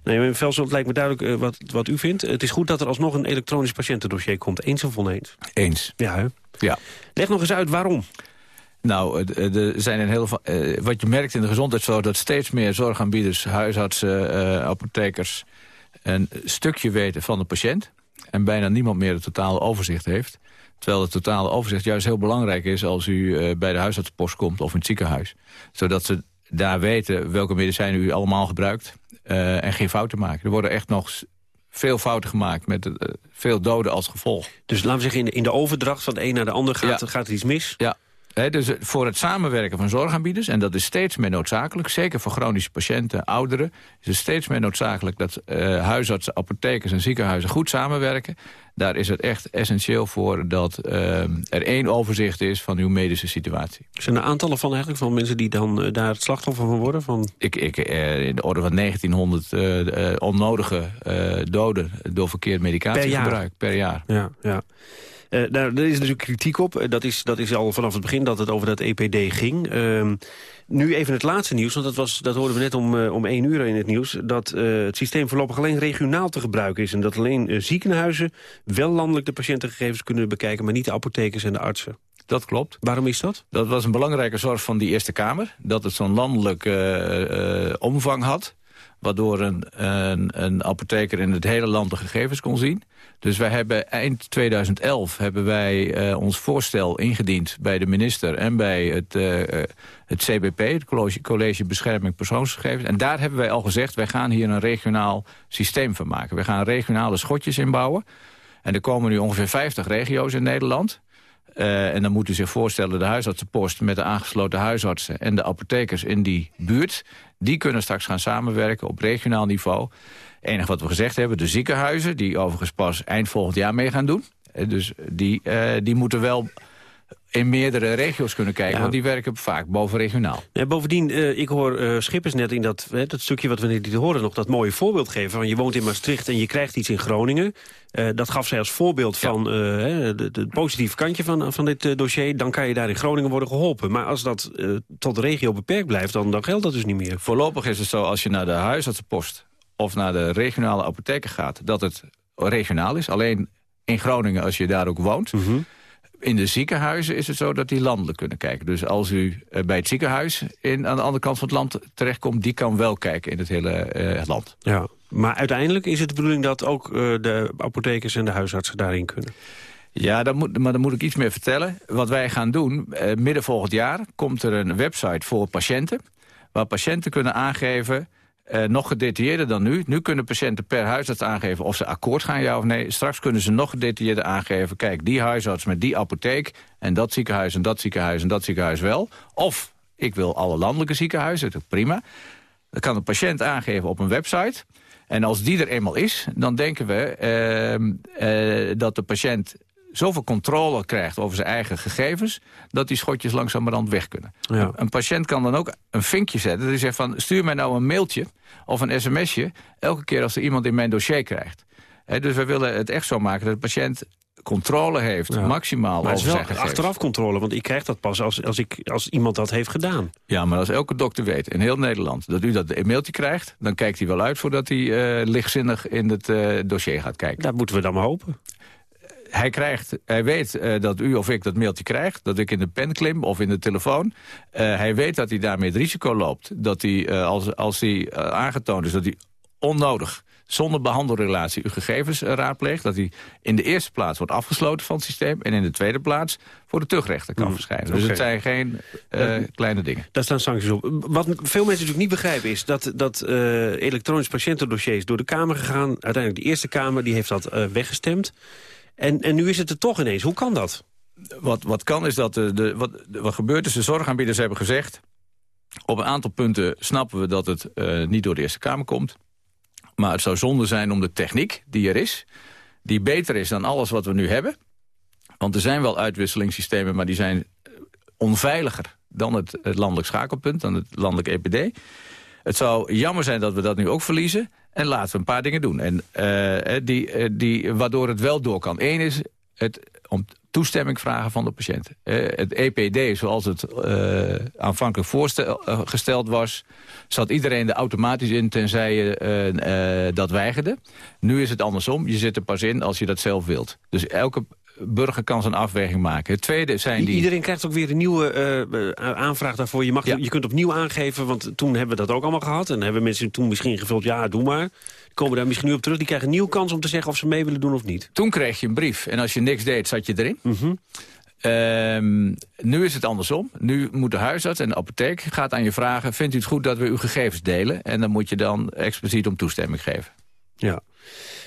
Nee, meneer Velsen, het lijkt me duidelijk uh, wat, wat u vindt. Het is goed dat er alsnog een elektronisch patiëntendossier komt. Eens of oneens? Eens. Ja, hè? Ja. Leg nog eens uit waarom. Nou, er zijn een heel, uh, wat je merkt in de gezondheidszorg... dat steeds meer zorgaanbieders, huisartsen, apothekers... een stukje weten van de patiënt... en bijna niemand meer het totale overzicht heeft. Terwijl het totale overzicht juist heel belangrijk is... als u bij de huisartsenpost komt of in het ziekenhuis. Zodat ze daar weten welke medicijnen u allemaal gebruikt... Uh, en geen fouten maken. Er worden echt nog veel fouten gemaakt met uh, veel doden als gevolg. Dus laten we zeggen, in de, in de overdracht van de een naar de ander gaat, ja. gaat er iets mis? Ja, He, dus voor het samenwerken van zorgaanbieders, en dat is steeds meer noodzakelijk... zeker voor chronische patiënten, ouderen... is het steeds meer noodzakelijk dat uh, huisartsen, apothekers en ziekenhuizen goed samenwerken. Daar is het echt essentieel voor dat uh, er één overzicht is van uw medische situatie. Zijn er aantallen van eigenlijk van mensen die dan uh, daar het slachtoffer van worden? Van... Ik, ik, in de orde van 1900 onnodige doden door verkeerd medicatiegebruik per jaar. Per jaar. Ja, ja. Uh, daar, daar, is natuurlijk kritiek op. Uh, dat, is, dat is al vanaf het begin dat het over dat EPD ging. Uh, nu even het laatste nieuws, want dat, was, dat hoorden we net om, om één uur in het nieuws... dat het systeem voorlopig alleen regionaal te gebruiken is... en dat alleen ziekenhuizen wel landelijk de patiëntengegevens kunnen bekijken... maar niet de apothekers en de artsen. Dat klopt. Waarom is dat? Dat was een belangrijke zorg van die Eerste Kamer. Dat het zo'n landelijke omvang had waardoor een, een, een, apotheker in het hele land de gegevens kon zien. Dus wij hebben eind 2011 hebben wij uh, ons voorstel ingediend bij de minister en bij het, uh, het CBP, het College, Bescherming Persoonsgegevens. En daar hebben wij al gezegd, wij gaan hier een regionaal systeem van maken. We gaan regionale schotjes inbouwen. En er komen nu ongeveer 50 regio's in Nederland. En dan moet u zich voorstellen, de huisartsenpost met de aangesloten huisartsen... en de apothekers in die buurt, die kunnen straks gaan samenwerken op regionaal niveau. Enig wat we gezegd hebben, de ziekenhuizen... die overigens pas eind volgend jaar mee gaan doen. Dus die, uh, die moeten wel in meerdere regio's kunnen kijken. Ja. Want die werken vaak bovenregionaal. Ja, bovendien, uh, ik hoor uh, Schippers net in dat, hè, dat stukje wat we net horen... nog dat mooie voorbeeld geven. Van je woont in Maastricht en je krijgt iets in Groningen. Uh, dat gaf zij als voorbeeld ja. van het positieve kantje van, van dit dossier. Dan kan je daar in Groningen worden geholpen. Maar als dat tot de regio beperkt blijft, dan, dan geldt dat dus niet meer. Voorlopig is het zo, als je naar de huisartsenpost... of naar de regionale apotheken gaat, dat het regionaal is. Alleen in Groningen, als je daar ook woont... Mhm. Mm -hmm. In de ziekenhuizen is het zo dat die landelijk kunnen kijken. Dus als u bij het ziekenhuis in, aan de andere kant van het land terechtkomt... die kan wel kijken in het hele uh, land. Ja, maar uiteindelijk is het de bedoeling dat ook uh, de apothekers en de huisartsen daarin kunnen? Ja, dan moet, maar dan moet ik iets meer vertellen. Wat wij gaan doen, uh, midden volgend jaar komt er een website voor patiënten... waar patiënten kunnen aangeven... Uh, nog gedetailleerder dan nu. Nu kunnen patiënten per huisarts aangeven of ze akkoord gaan, ja of nee. Straks kunnen ze nog gedetailleerder aangeven... kijk, die huisarts met die apotheek en dat ziekenhuis en dat ziekenhuis en dat ziekenhuis wel. Of ik wil alle landelijke ziekenhuizen, dat is prima. Dat kan de patiënt aangeven op een website. En als die er eenmaal is, dan denken we uh, uh, dat de patiënt zoveel controle krijgt over zijn eigen gegevens... dat die schotjes langzamerhand weg kunnen. Ja. Een patiënt kan dan ook een vinkje zetten. Die zegt van, stuur mij nou een mailtje of een sms'je... elke keer als er iemand in mijn dossier krijgt. He, dus we willen het echt zo maken dat de patiënt controle heeft, ja. maximaal maar over het is wel achteraf controle, want ik krijg dat pas als, als, ik, als iemand dat heeft gedaan. Ja, maar als elke dokter weet in heel Nederland dat u dat een mailtje krijgt... dan kijkt hij wel uit voordat hij uh, lichtzinnig in het uh, dossier gaat kijken. Dat moeten we dan maar hopen hij, krijgt, hij weet uh, dat u of ik dat mailtje krijgt. Dat ik in de pen klim of in de telefoon. Uh, hij weet dat hij daarmee het risico loopt. Dat hij, uh, als, als hij aangetoond is dat hij onnodig zonder behandelrelatie uw gegevens eh, raadpleegt... dat die in de eerste plaats wordt afgesloten van het systeem... en in de tweede plaats voor de tuchtrechter kan Mm, verschijnen. Dus het zijn geen eh, Eh, kleine dingen. Daar staan sancties op. Wat veel mensen natuurlijk niet begrijpen is dat, dat eh elektronisch patiëntendossiers door de Kamer gegaan. Uiteindelijk de Eerste Kamer die heeft dat eh, weggestemd. En, en nu is het er toch ineens. Hoe kan dat? Wat, wat kan is dat de, de, wat, wat gebeurt is, de zorgaanbieders hebben gezegd... op een aantal punten snappen we dat het eh, niet door de Eerste Kamer komt. Maar het zou zonde zijn om de techniek die er is... die beter is dan alles wat we nu hebben. Want er zijn wel uitwisselingssystemen, maar die zijn eh, onveiliger... dan het, het landelijk schakelpunt, dan het landelijk EPD. Het zou jammer zijn dat we dat nu ook verliezen. En laten we een paar dingen doen. En, eh, die, eh, die, waardoor het wel door kan. Eén is het om toestemming vragen van de patiënt. Eh, het EPD, zoals het eh, aanvankelijk voorgesteld was... zat iedereen er automatisch in tenzij je eh, eh, dat weigerde. Nu is het andersom. Je zit er pas in als je dat zelf wilt. Dus elke burger kan zijn afweging maken. Het tweede zijn die... Iedereen krijgt ook weer een nieuwe eh, eh, aanvraag daarvoor. Je, mag, je kunt opnieuw aangeven, want toen hebben we dat ook allemaal gehad. En hebben mensen toen misschien gevuld, ja, doe maar. Die komen daar misschien nu op terug. Die krijgen een nieuwe kans om te zeggen of ze mee willen doen of niet. Toen kreeg je een brief en als je niks deed, zat je erin. Mhm. Ehm, nu is het andersom. Nu moet de huisarts en de apotheek gaat aan je vragen... vindt u het goed dat we uw gegevens delen? En dan moet je dan expliciet om toestemming geven. Ja.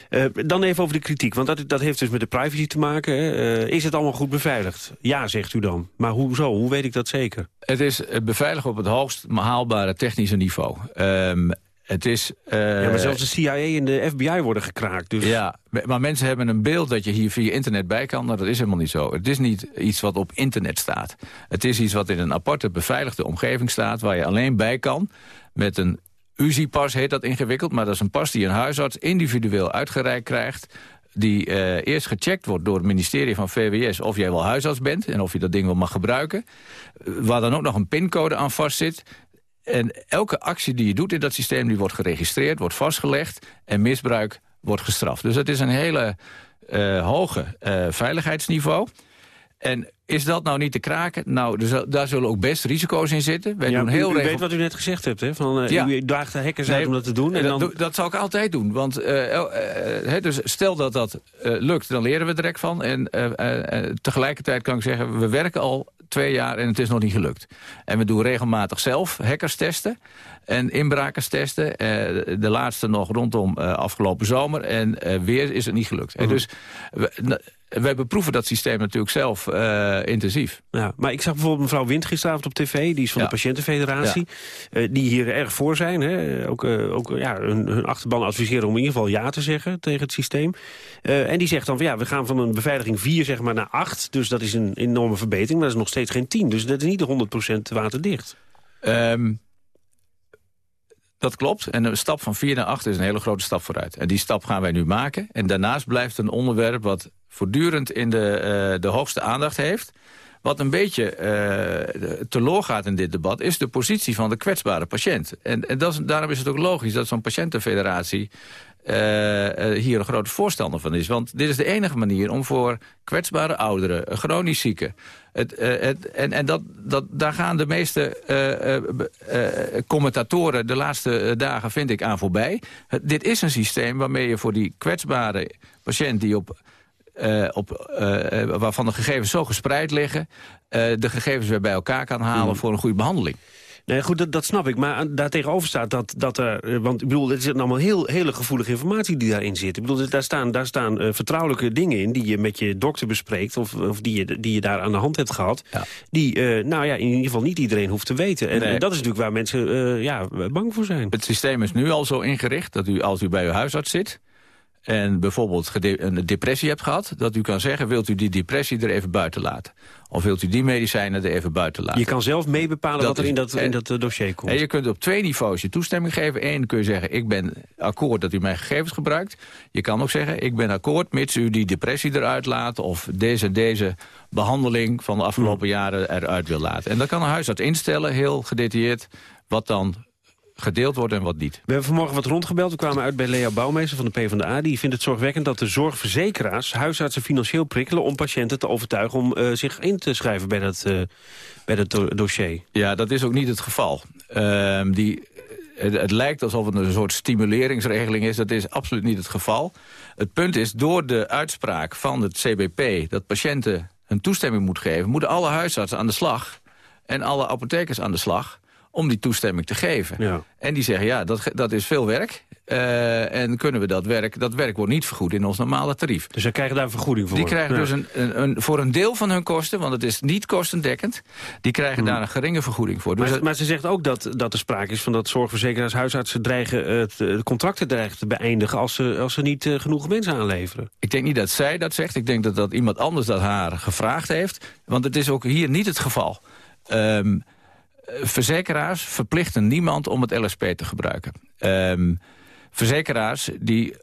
Eh, dan even over de kritiek, want dat, dat heeft dus met de privacy te maken. Hè. Eh, is het allemaal goed beveiligd? Ja, zegt u dan. Maar hoezo? Hoe weet ik dat zeker? Het is eh, beveiligd op het hoogst haalbare technische niveau. Ehm, het is... ja, maar zelfs de CIA en de FBI worden gekraakt. Dus... Ja, maar mensen hebben een beeld dat je hier via internet bij kan. Nou, dat is helemaal niet zo. Het is niet iets wat op internet staat. Het is iets wat in een aparte beveiligde omgeving staat... waar je alleen bij kan met een UZI-pas, heet dat ingewikkeld... maar dat is een pas die een huisarts individueel uitgereikt krijgt die eh, eerst gecheckt wordt door het ministerie van VWS... of jij wel huisarts bent en of je dat ding wel mag gebruiken. Waar dan ook nog een pincode aan vastzit. En elke actie die je doet in dat systeem... die wordt geregistreerd, wordt vastgelegd... en misbruik wordt gestraft. Dus het is een hele eh, hoge eh, veiligheidsniveau. En is dat nou niet te kraken? Nou, zal- daar zullen ook best risico's in zitten. Wij Ja, doen heel u regel- weet wat u net gezegd hebt, hè? Van, eh, Ja. U daagt de hackers uit Nee, om dat te doen. En dat, dan... dat zou ik altijd doen. Want eh, eh, dus stel dat dat lukt, dan leren we er direct van. En tegelijkertijd kan ik zeggen, we werken al twee jaar en het is nog niet gelukt. En we doen regelmatig zelf hackers testen en inbrakers testen. Eh, de laatste nog rondom eh, afgelopen zomer. En eh, weer is het niet gelukt. Mhm. dus we, wij beproeven dat systeem natuurlijk zelf intensief. Ja, maar ik zag bijvoorbeeld mevrouw Wind gisteravond op tv. Die is van Ja. de Patiëntenfederatie. die hier erg voor zijn. Hè. Ook, ook ja, hun, hun achterban adviseren om in ieder geval ja te zeggen tegen het systeem. En die zegt dan van ja, we gaan van een beveiliging 4 zeg maar, naar 8. Dus dat is een enorme verbetering. Maar dat is nog steeds geen 10. Dus dat is niet de 100% waterdicht. Ehm, dat klopt. En een stap van 4 naar 8 is een hele grote stap vooruit. En die stap gaan wij nu maken. En daarnaast blijft een onderwerp wat voortdurend in de, eh, de hoogste aandacht heeft. Wat een beetje eh teloor gaat in dit debat... is de positie van de kwetsbare patiënt. En, en daarom is het ook logisch dat zo'n patiëntenfederatie... eh, eh, hier een grote voorstander van is. Want dit is de enige manier om voor kwetsbare ouderen, eh, chronisch zieken... Het, het, en en dat, dat, daar gaan de meeste commentatoren de laatste dagen, vind ik, aan voorbij. Dit is een systeem waarmee je voor die kwetsbare patiënt... die op op, waarvan de gegevens zo gespreid liggen... de gegevens weer bij elkaar kan halen voor een goede behandeling. Nee, goed, dat, dat snap ik. Maar aan- daartegenover staat dat, dat er... eh, Want ik bedoel, het is allemaal heel, hele gevoelige informatie die daarin zit. Ik bedoel, daar staan, daar staan eh, vertrouwelijke dingen in... die je met je dokter bespreekt... of, of die, je, die je daar aan de hand hebt gehad... die, eh, nou ja, in ieder geval niet iedereen hoeft te weten. En, Nee. en dat is natuurlijk waar mensen eh, ja, bang voor zijn. Het systeem is nu al zo ingericht dat u als u bij uw huisarts zit... en bijvoorbeeld een depressie hebt gehad... dat u kan zeggen, wilt u die depressie er even buiten laten? Of wilt u die medicijnen er even buiten laten? Je kan zelf meebepalen wat er in dat, in dat eh, dossier komt. En je kunt op twee niveaus je toestemming geven. Eén kun je zeggen, ik ben akkoord dat u mijn gegevens gebruikt. Je kan ook zeggen, ik ben akkoord mits u die depressie eruit laat... of deze deze behandeling van de afgelopen jaren eruit wil laten. En dat kan een huisarts instellen, heel gedetailleerd... wat dan gedeeld wordt en wat niet. We hebben vanmorgen wat rondgebeld. We kwamen uit bij Lea Bouwmeester van de PvdA. Die vindt het zorgwekkend dat de zorgverzekeraars huisartsen financieel prikkelen... om patiënten te overtuigen om eh, zich in te schrijven bij dat, eh, bij dat do- dossier. Ja, dat is ook niet het geval. Ehm, die, het, het lijkt alsof het een soort stimuleringsregeling is. Dat is absoluut niet het geval. Het punt is, door de uitspraak van het CBP... dat patiënten een toestemming moeten geven... moeten alle huisartsen aan de slag en alle apothekers aan de slag om die toestemming te geven. Ja. En die zeggen, ja, dat, dat is veel werk. eh, en kunnen we dat werk... Dat werk wordt niet vergoed in ons normale tarief. Dus zij krijgen daar een vergoeding voor? Die krijgen Ja. dus een, een, een- voor een deel van hun kosten... want het is niet kostendekkend... die krijgen daar een geringe vergoeding voor. Dus Maar, dat- maar ze zegt ook dat, dat er sprake is van dat zorgverzekeraars, huisartsen dreigen eh, het, de contracten dreigen te beëindigen als ze, als ze niet eh, genoeg mensen aanleveren. Ik denk niet dat zij dat zegt. Ik denk dat dat iemand anders dat haar gevraagd heeft. Want het is ook hier niet het geval. Ehm, eh, verzekeraars verplichten niemand om het LSP te gebruiken. Ehm, verzekeraars die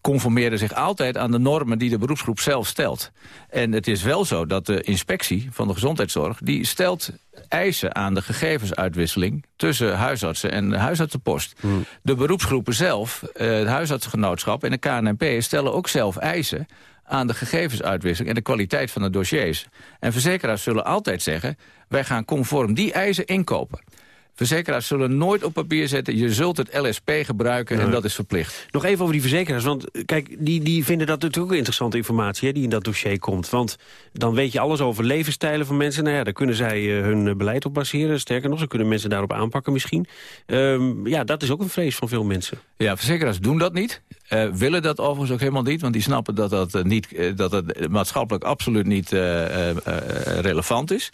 conformeren zich altijd aan de normen die de beroepsgroep zelf stelt. En het is wel zo dat de inspectie van de gezondheidszorg... die stelt eisen aan de gegevensuitwisseling tussen huisartsen en de huisartsenpost. De beroepsgroepen zelf, eh, het huisartsgenootschap en de KNNP... stellen ook zelf eisen aan de gegevensuitwisseling en de kwaliteit van de dossiers. En verzekeraars zullen altijd zeggen... wij gaan conform die eisen inkopen. Verzekeraars zullen nooit op papier zetten... je zult het LSP gebruiken en dat is verplicht. Nog even over die verzekeraars, want eh, kijk, die, die vinden dat natuurlijk ook interessante informatie hè, die in dat dossier komt. Want dan weet je alles over levensstijlen van mensen. Nou ja, daar kunnen zij eh, hun eh, beleid op baseren. Sterker nog, ze kunnen mensen daarop aanpakken misschien. Ehm, ja, dat is ook een vrees van veel mensen. Ja, verzekeraars doen dat niet. Eh, willen dat overigens ook helemaal niet. Want die snappen dat dat, niet, dat het maatschappelijk absoluut niet relevant is.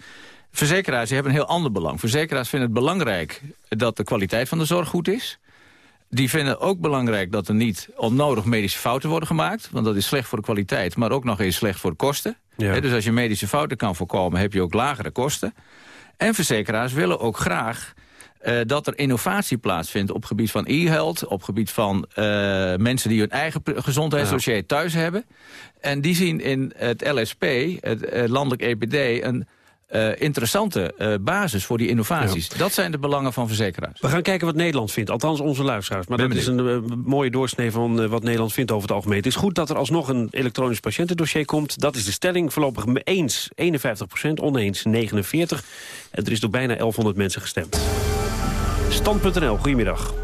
Verzekeraars die hebben een heel ander belang. Verzekeraars vinden het belangrijk dat de kwaliteit van de zorg goed is. Die vinden ook belangrijk dat er niet onnodig medische fouten worden gemaakt. Want dat is slecht voor de kwaliteit, maar ook nog eens slecht voor de kosten. Dus als je medische fouten kan voorkomen, heb je ook lagere kosten. En verzekeraars willen ook graag eh, dat er innovatie plaatsvindt op het gebied van e-health... op het gebied van eh, mensen die hun eigen gezondheidsdossier thuis hebben. En die zien in het LSP, het eh, landelijk EPD... een eh, interessante eh, basis voor die innovaties. Dat zijn de belangen van verzekeraars. We gaan kijken wat Nederland vindt, althans onze luisteraars. Maar Ben dat is een eh, mooie doorsnee van eh, wat Nederland vindt over het algemeen. Het is goed dat er alsnog een elektronisch patiëntendossier komt. Dat is de stelling. Voorlopig eens 51% oneens 49. En er is door bijna 1100 mensen gestemd. Stand.nl, goedemiddag.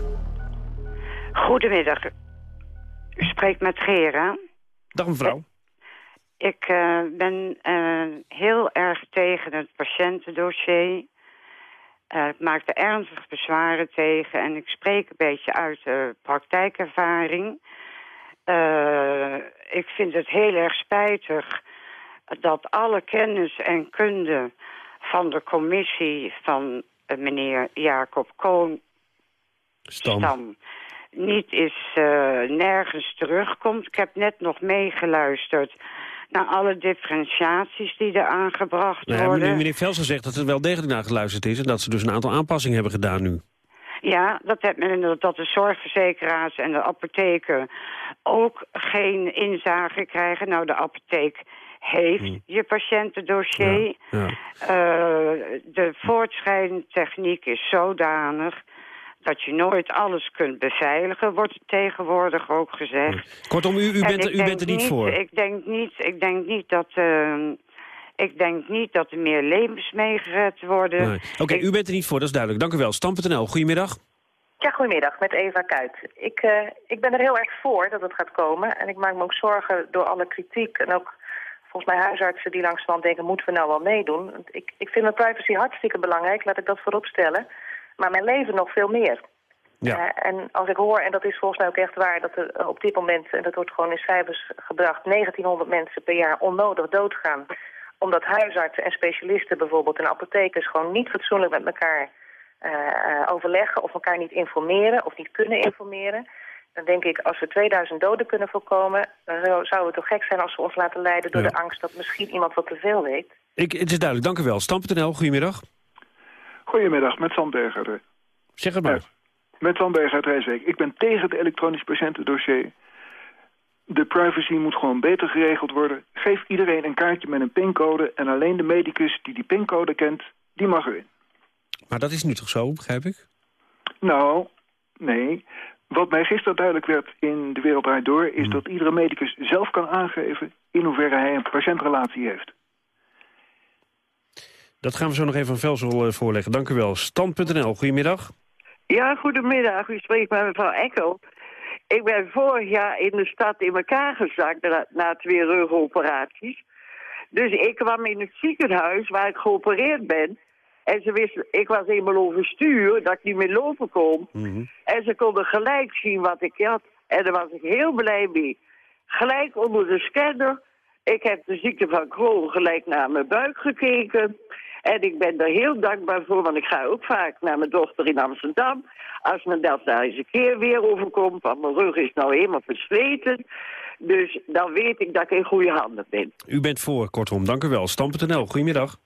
Goedemiddag. U spreekt met Gera. Dag mevrouw. Ik eh, ben eh, heel erg tegen het patiëntendossier. Eh, ik maak er ernstig bezwaren tegen en ik spreek een beetje uit de praktijkervaring. Ik vind het heel erg spijtig dat alle kennis en kunde van de commissie van meneer Jacob Koon Stam. niet is nergens terugkomt. Ik heb net nog meegeluisterd naar alle differentiaties die er aangebracht Nou ja, worden. meneer, meneer Velsen zegt dat er wel degelijk naar geluisterd is... en dat ze dus een aantal aanpassingen hebben gedaan nu. Ja, dat, men- dat de zorgverzekeraars en de apotheken ook geen inzage krijgen. Nou, de apotheek heeft je patiëntendossier. Ja. Eh, de voortschrijdende techniek is zodanig dat je nooit alles kunt beveiligen, wordt tegenwoordig ook gezegd. Kortom, u, u, En bent, er- u bent er niet voor. Ik denk niet, ik denk niet dat... eh, ik denk niet dat er meer levens meegered worden. Nee. Oké, u bent er niet voor, dat is duidelijk. Dank u wel. Stam.nl, goedemiddag. Ja, goedemiddag, met Eva Kuit. Ik, eh, ik ben er heel erg voor dat het gaat komen. En ik maak me ook zorgen door alle kritiek. En ook volgens mij huisartsen die langzamerhand denken... moeten we nou wel meedoen? Want Ik, ik vind mijn privacy hartstikke belangrijk, laat ik dat voorop stellen. Maar mijn leven nog veel meer. Ja. Eh, en als ik hoor, en dat is volgens mij ook echt waar... dat er eh, op dit moment, en dat wordt gewoon in cijfers gebracht... 1900 mensen per jaar onnodig doodgaan... omdat huisartsen en specialisten bijvoorbeeld en apothekers... gewoon niet fatsoenlijk met elkaar eh, overleggen... of elkaar niet informeren of niet kunnen informeren... dan denk ik, als we 2000 doden kunnen voorkomen... dan zou, zou het toch gek zijn als we ons laten leiden door Ja. de angst... dat misschien iemand wat te veel weet. Ik, het is duidelijk, dank u wel. Stam.nl, goedemiddag. Goedemiddag, met Sandberger. Zeg het maar. Met Sandberger uit Rijswijk. Ik ben tegen het elektronisch patiëntendossier. De privacy moet gewoon beter geregeld worden. Geef iedereen een kaartje met een pincode... en alleen de medicus die die pincode kent, die mag erin. Maar dat is nu toch zo, begrijp ik? Nou, nee. Wat mij gisteren duidelijk werd in De Wereld Draait Door... is dat iedere medicus zelf kan aangeven... in hoeverre hij een patiëntrelatie heeft. Dat gaan we zo nog even aan Velsel eh, voorleggen. Dank u wel. Stand.nl, goedemiddag. Ja, goedemiddag. U spreekt met mevrouw Ekkel. Ik ben vorig jaar in de stad in elkaar gezakt na, twee rugoperaties. Dus ik kwam in het ziekenhuis waar ik geopereerd ben. En ze wisten, ik was eenmaal overstuur, dat ik niet meer lopen kon. En ze konden gelijk zien wat ik had. En daar was ik heel blij mee. Gelijk onder de scanner. Ik heb de ziekte van Crohn gelijk naar mijn buik gekeken. En ik ben daar heel dankbaar voor, want ik ga ook vaak naar mijn dochter in Amsterdam. Als me dat daar eens een keer weer overkomt, want mijn rug is nou helemaal versleten. Dus dan weet ik dat ik in goede handen ben. U bent voor, kortom. Dank u wel. Stam.nl, goedemiddag.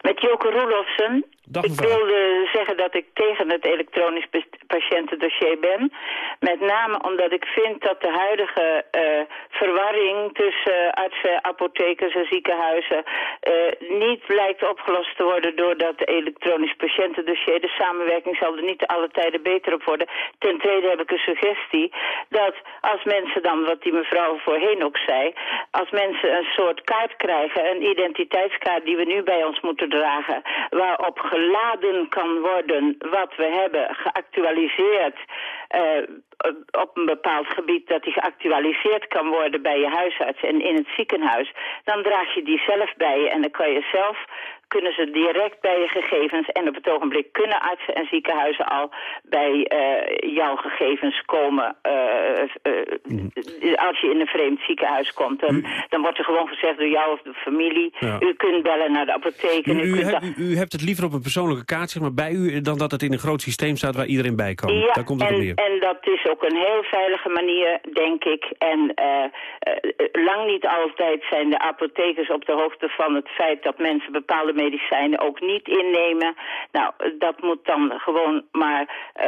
Met Joke Roelofsen. ik wilde zeggen dat ik tegen het elektronisch patiëntendossier ben. Met name omdat ik vind dat de huidige eh, verwarring tussen artsen, apothekers en ziekenhuizen eh, niet lijkt opgelost te worden door dat elektronisch patiëntendossier. De samenwerking zal er niet alle tijden beter op worden. Ten tweede heb ik een suggestie dat als mensen dan, wat die mevrouw voorheen ook zei, als mensen een soort kaart krijgen, een identiteitskaart die we nu bij ons moeten waarop geladen kan worden wat we hebben, geactualiseerd eh, op een bepaald gebied, dat die geactualiseerd kan worden bij je huisarts en in het ziekenhuis, dan draag je die zelf bij je en dan kan je zelf kunnen ze direct bij je gegevens. En op het ogenblik kunnen artsen en ziekenhuizen al bij eh, jouw gegevens komen. eh, eh, Als je in een vreemd ziekenhuis komt, dan, dan wordt er gewoon gezegd door jou of de familie... Ja. u kunt bellen naar de apotheek. en U, u u, hebt- u, het liever op een persoonlijke kaart zeg maar, bij u... dan dat het in een groot systeem staat waar iedereen bij kan. Ja, Daar komt het op en, neer. en dat is ook een heel veilige manier, denk ik. En lang niet altijd zijn de apothekers op de hoogte van het feit dat mensen bepaalde medicijnen ook niet innemen. Nou, dat moet dan gewoon maar eh,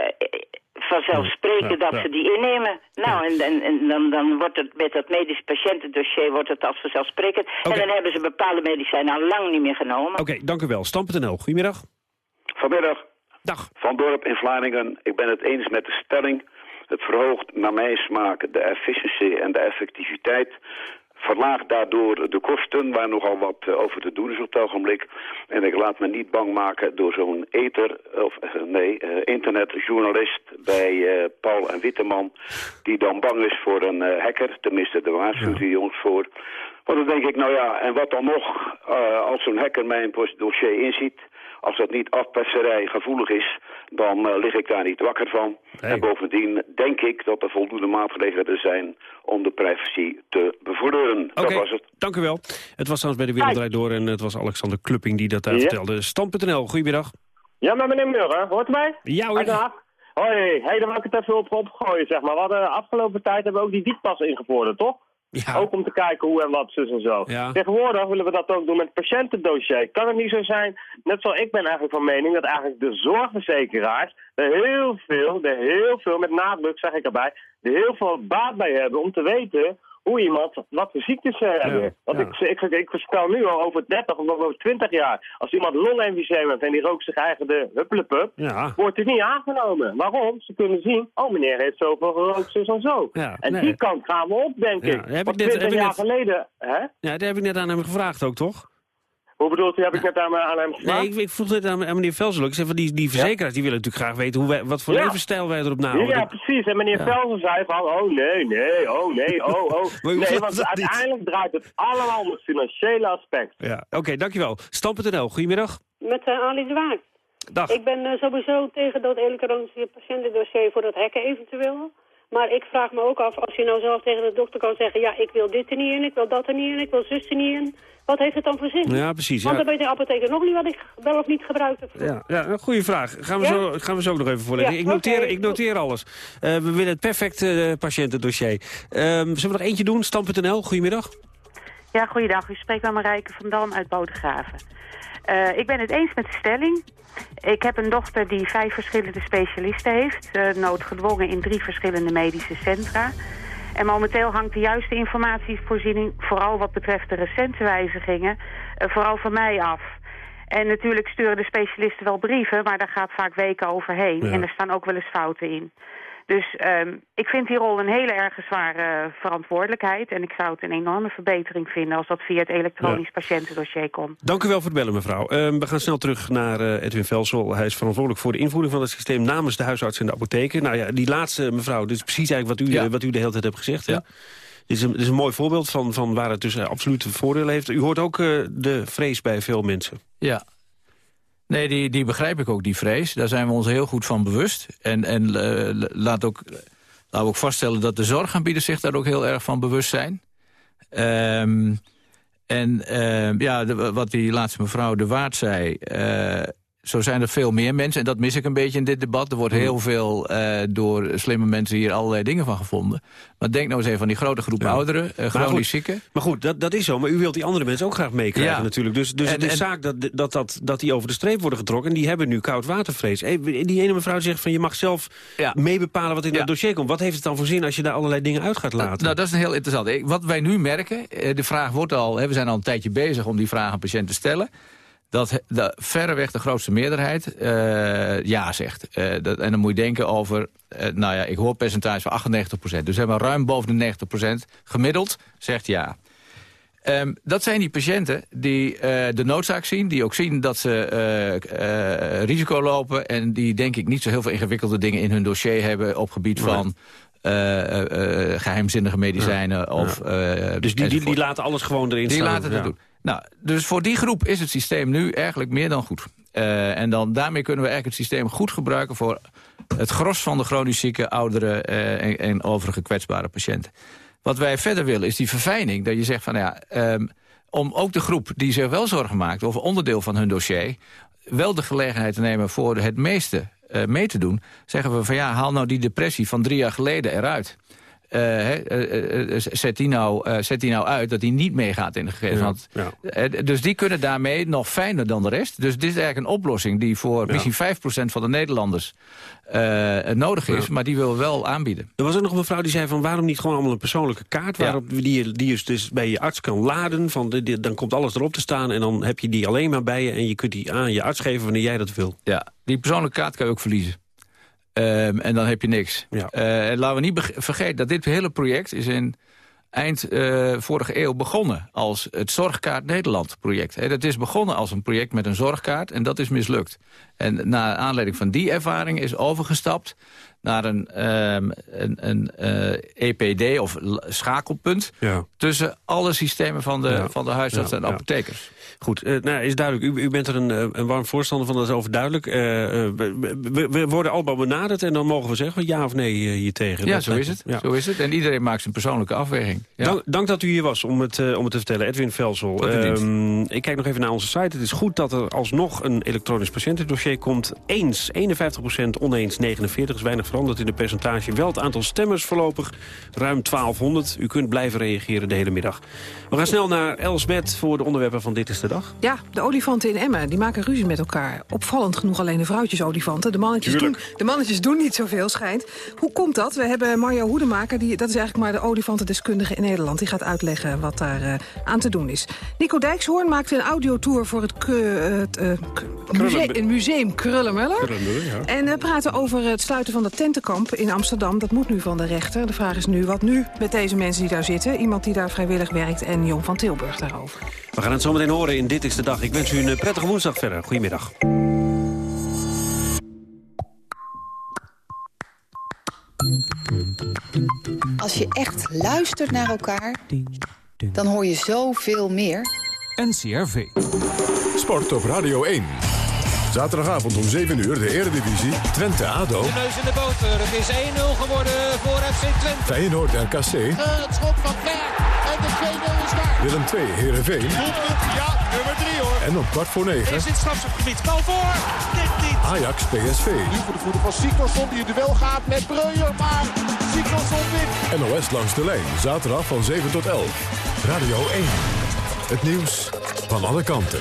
vanzelfsprekend Ja, dat ja. ze die innemen. Nou, en, en, en dan, dan wordt het met dat medisch patiëntendossier wordt het als vanzelfsprekend. En dan hebben ze bepaalde medicijnen al lang niet meer genomen. Oké, dank u wel. Stam.nl, goedemiddag. Vanmiddag. Dag. Van Dorp in Vlaardingen. Ik ben het eens met de stelling. Het verhoogt naar mijn smaak de efficiëntie en de effectiviteit. Verlaagt daardoor de kosten, waar nogal wat eh, over te doen is op het ogenblik. En ik laat me niet bang maken door zo'n ether, of eh, nee, eh, internetjournalist bij Paul en Witteman... die dan bang is voor een hacker, tenminste daar waarschuwt hij ons voor... Want dan denk ik, nou ja, en wat dan nog als zo'n hacker mijn dossier inziet... als dat niet afperserij gevoelig is, dan eh, lig ik daar niet wakker van. En bovendien denk ik dat er voldoende maatregelen er zijn om de privacy te bevorderen. Oké, Dat was het. dank u wel. Het was trouwens bij de Wereldrijd Door en het was Alexander Klupping die dat daar Ja. vertelde. Stam.nl, goedemiddag. Ja, met meneer Murren. Hoort u mij? Ja hoor. Hoi, hey, daar wil ik het even op, op gooien, zeg maar. We hadden de afgelopen tijd hebben we ook die dieppas ingevorderd, toch? Ja. Ook om te kijken hoe en wat, zus en zo. Ja. Tegenwoordig willen we dat ook doen met het patiëntendossier. Kan het niet zo zijn, net zoals ik ben eigenlijk van mening, dat eigenlijk de zorgverzekeraars er heel veel, er heel veel, met nadruk zeg ik erbij, er heel veel baat bij hebben om te weten hoe iemand, wat voor ziektes ze hebben. Want ik, ik, ik voorspel nu al over 30 of over 20 jaar, als iemand longemfyseem heeft en die rookt zich eigen de huppelepup, Ja. wordt het niet aangenomen. Waarom? Ze kunnen zien, oh meneer heeft zoveel gerookt, zus en zo. En nee. die kant gaan we op, denk ik. heb ik net- 20 heb ik jaar net- geleden, hè? Ja, daar heb ik net aan hem gevraagd ook, toch? Hoe bedoelt u, heb ik net aan, aan hem gevraagd? Nee, ik, ik vroeg net aan, aan meneer Velzel. Ik zei van die, die verzekeraars die willen natuurlijk graag weten hoe wij, wat voor Ja. levensstijl wij erop nahouden. Ja, precies. En meneer Ja. Velsen zei van, oh nee, nee, oh nee, oh, oh. Nee, want niet. uiteindelijk draait het allemaal om het financiële aspect. Ja, oké, dankjewel. Stam.nl, goedemiddag. Met uh, Ali de Waard. Dag. Ik ben eh, sowieso tegen dat elektronische patiëntendossier voor dat hacken eventueel. Maar ik vraag me ook af, als je nou zelf tegen de dokter kan zeggen... ja, ik wil dit er niet in, ik wil dat er niet in, ik wil zus er niet in. Wat heeft het dan voor zin? Ja, precies. Want Ja, dan weet de apotheker nog niet wat ik wel of niet gebruikt heb. ja, ja een goede vraag. Gaan we, Ja? zo, gaan we zo ook nog even voorleggen. Ja, ik, noteer, ik noteer alles. Eh, we willen het perfecte eh, patiëntendossier. Ehm, zullen we nog eentje doen? Stam.nl, goedemiddag. Ja, goeiedag. U spreekt met Marijke van Dam uit Bodegraven. Eh, ik ben het eens met de stelling. Ik heb een dochter die vijf verschillende specialisten heeft. eh, noodgedwongen in drie verschillende medische centra. En momenteel hangt de juiste informatievoorziening... vooral wat betreft de recente wijzigingen... eh, vooral van mij af. En natuurlijk sturen de specialisten wel brieven... maar daar gaat vaak weken overheen. Ja. En er staan ook wel eens fouten in. Dus um, ik vind die rol een hele erg zware verantwoordelijkheid. En ik zou het een enorme verbetering vinden als dat via het elektronisch ja. patiëntendossier komt. Dank u wel voor het bellen, mevrouw. Uh, we gaan snel terug naar uh, Edwin Velsel. Hij is verantwoordelijk voor de invoering van het systeem namens de huisarts en de apotheken. Nou ja, die laatste, mevrouw, dit is precies eigenlijk wat u, ja. wat u de hele tijd hebt gezegd. Ja. Dit is, een, dit is een mooi voorbeeld van, van waar het dus absoluut voordelen heeft. U hoort ook uh, de vrees bij veel mensen. Ja, Nee, die, die begrijp ik ook, die vrees. Daar zijn we ons heel goed van bewust. En, en uh, laat ook, laten ook vaststellen dat de zorgaanbieders zich daar ook heel erg van bewust zijn. Um, en uh, ja, wat die laatste mevrouw De Waard zei... Uh, zo zijn er veel meer mensen, en dat mis ik een beetje in dit debat. Er wordt heel veel uh, door slimme mensen hier allerlei dingen van gevonden. Maar denk nou eens even aan die grote groep ja. ouderen, uh, chronisch zieken. Maar goed, dat, dat is zo. Maar u wilt die andere mensen ook graag meekrijgen ja. natuurlijk. Dus, dus en, het is en, zaak dat, dat, dat, dat die over de streep worden getrokken. En die hebben nu koud watervrees. Die ene mevrouw zegt van je mag zelf ja. meebepalen wat in dat dossier komt. Wat heeft het dan voor zin als je daar allerlei dingen uit gaat laten? Nou, dat is een heel interessant. Wat wij nu merken, de vraag wordt al... we zijn al een tijdje bezig om die vraag aan patiënten te stellen dat de, verreweg de grootste meerderheid uh, ja zegt. Uh, dat, en dan moet je denken over, uh, nou ja, ik hoor percentage van 98% Dus hebben we ruim boven de 90% gemiddeld, zegt ja. Um, dat zijn die patiënten die de noodzaak zien, die ook zien dat ze risico lopen... en die denk ik niet zo heel veel ingewikkelde dingen in hun dossier hebben op gebied van... geheimzinnige medicijnen. Ja, of, ja. dus die, die, die, laten alles gewoon erin die staan? Die laten het doen. Nou, dus voor die groep is het systeem nu eigenlijk meer dan goed. Uh, en dan, daarmee kunnen we eigenlijk het systeem goed gebruiken... voor het gros van de chronisch zieke, ouderen uh, en, overige kwetsbare patiënten. Wat wij verder willen is die verfijning. Dat je zegt van ja, um, om ook de groep die zich wel zorgen maakt... over onderdeel van hun dossier... wel de gelegenheid te nemen voor het meeste uh, mee te doen... zeggen we van ja, haal nou die depressie van drie jaar geleden eruit... Uh, uh, zet, die nou, zet die nou uit dat hij niet meegaat in de gegevens. Ja, ja. dus die kunnen daarmee nog fijner dan de rest. Dus dit is eigenlijk een oplossing die voor ja. misschien 5% van de Nederlanders nodig is. Maar die willen we wel aanbieden. Er was ook nog een mevrouw die zei van waarom niet gewoon allemaal een persoonlijke kaart... Waarop die, je, die je dus bij je arts kan laden. Van de, die, dan komt alles erop te staan en dan heb je die alleen maar bij je... en je kunt die aan je arts geven wanneer jij dat wil. Ja, die persoonlijke kaart kan je ook verliezen. Um, en dan heb je niks. Ja. Uh, en laten we niet vergeten dat dit hele project is in eind uh, vorige eeuw begonnen als het Zorgkaart Nederland project. He, dat is begonnen als een project met een zorgkaart en dat is mislukt. En na aanleiding van die ervaring is overgestapt naar een, um, een, een uh, EPD of schakelpunt... Ja. tussen alle systemen van de, ja. van de huisartsen en apothekers. Goed, uh, nou, is duidelijk. U, u bent er een, een, warm voorstander van, dat is overduidelijk. Uh, we, we, worden allemaal benaderd en dan mogen we zeggen ja of nee hier tegen. Ja, zo is, het, zo is het. En iedereen maakt zijn persoonlijke afweging. Dank, dank, dat u hier was om het, om het te vertellen. Edwin Velsel. Um, ik kijk nog even naar onze site. Het is goed dat er alsnog een elektronisch patiëntendossier komt. Eens 51% oneens 49. is weinig veranderd in de percentage. Wel het aantal stemmers voorlopig ruim 1200. U kunt blijven reageren de hele middag. We gaan snel naar Elsbeth voor de onderwerpen van Dit is de Dag. Ja, de olifanten in Emmen, die maken ruzie met elkaar. Opvallend genoeg alleen de vrouwtjes-olifanten. De mannetjes, doen, de mannetjes doen niet zoveel, schijnt. Hoe komt dat? We hebben Mario Hoedemaker, die, dat is eigenlijk maar de olifantendeskundige in Nederland. Die gaat uitleggen wat daar uh, aan te doen is. Nico Dijkshoorn maakte een audiotour voor het, het uh, museum, museum Krullenmuller. Krullenmuller ja. En we praten over het sluiten van de tentenkamp in Amsterdam. Dat moet nu van de rechter. De vraag is nu, wat nu met deze mensen die daar zitten? Iemand die daar vrijwillig werkt en Jon van Tilburg daarover. We gaan het zo meteen horen in Dit is de Dag. Ik wens u een prettige woensdag verder. Goedemiddag. Als je echt luistert naar elkaar, dan hoor je zoveel meer. NCRV. Sport op Radio 1. Zaterdagavond om 7 uur de Eredivisie Twente-ADO. De neus in de boter. Het is 1-0 geworden voor FC Twente. Feyenoord RKC. Uh, het schot van Ver. En de 2-0 is daar. Willem 2 Heerenveen. Ja, nummer 3 hoor. En op kwart voor 9. Is dit strafschopgebied. Bal voor. Dit niet. Ajax PSV. Nu voor de voeten van Sikkelson die het duel gaat met Breuer. Maar Sikkelson wint. NOS langs de lijn. Zaterdag van 7 tot 11. Radio 1. Het nieuws van alle kanten.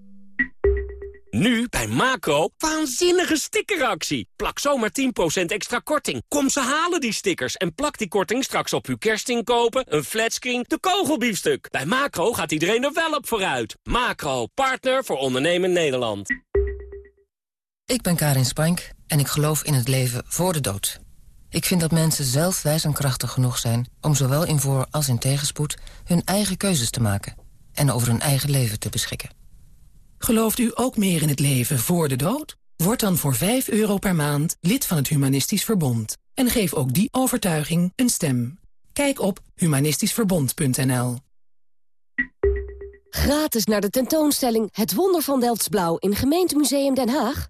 Nu bij Macro, waanzinnige stickeractie. Plak zomaar 10% extra korting. Kom ze halen die stickers en plak die korting straks op uw kerstinkopen, een flatscreen, de kogelbiefstuk. Bij Macro gaat iedereen er wel op vooruit. Macro, partner voor ondernemen Nederland. Ik ben Karin Spank en ik geloof in het leven voor de dood. Ik vind dat mensen zelf wijs en krachtig genoeg zijn... om zowel in voor- als in tegenspoed hun eigen keuzes te maken... en over hun eigen leven te beschikken. Gelooft u ook meer in het leven voor de dood? Word dan voor 5 euro per maand lid van het Humanistisch Verbond. En geef ook die overtuiging een stem. Kijk op humanistischverbond.nl Gratis naar de tentoonstelling Het Wonder van Delftsblauw in Gemeentemuseum Den Haag?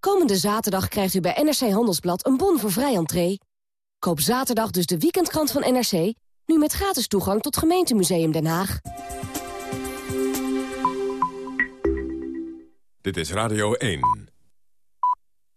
Komende zaterdag krijgt u bij NRC Handelsblad een bon voor vrij entree. Koop zaterdag dus de weekendkrant van NRC... nu met gratis toegang tot Gemeentemuseum Den Haag. Dit is Radio 1.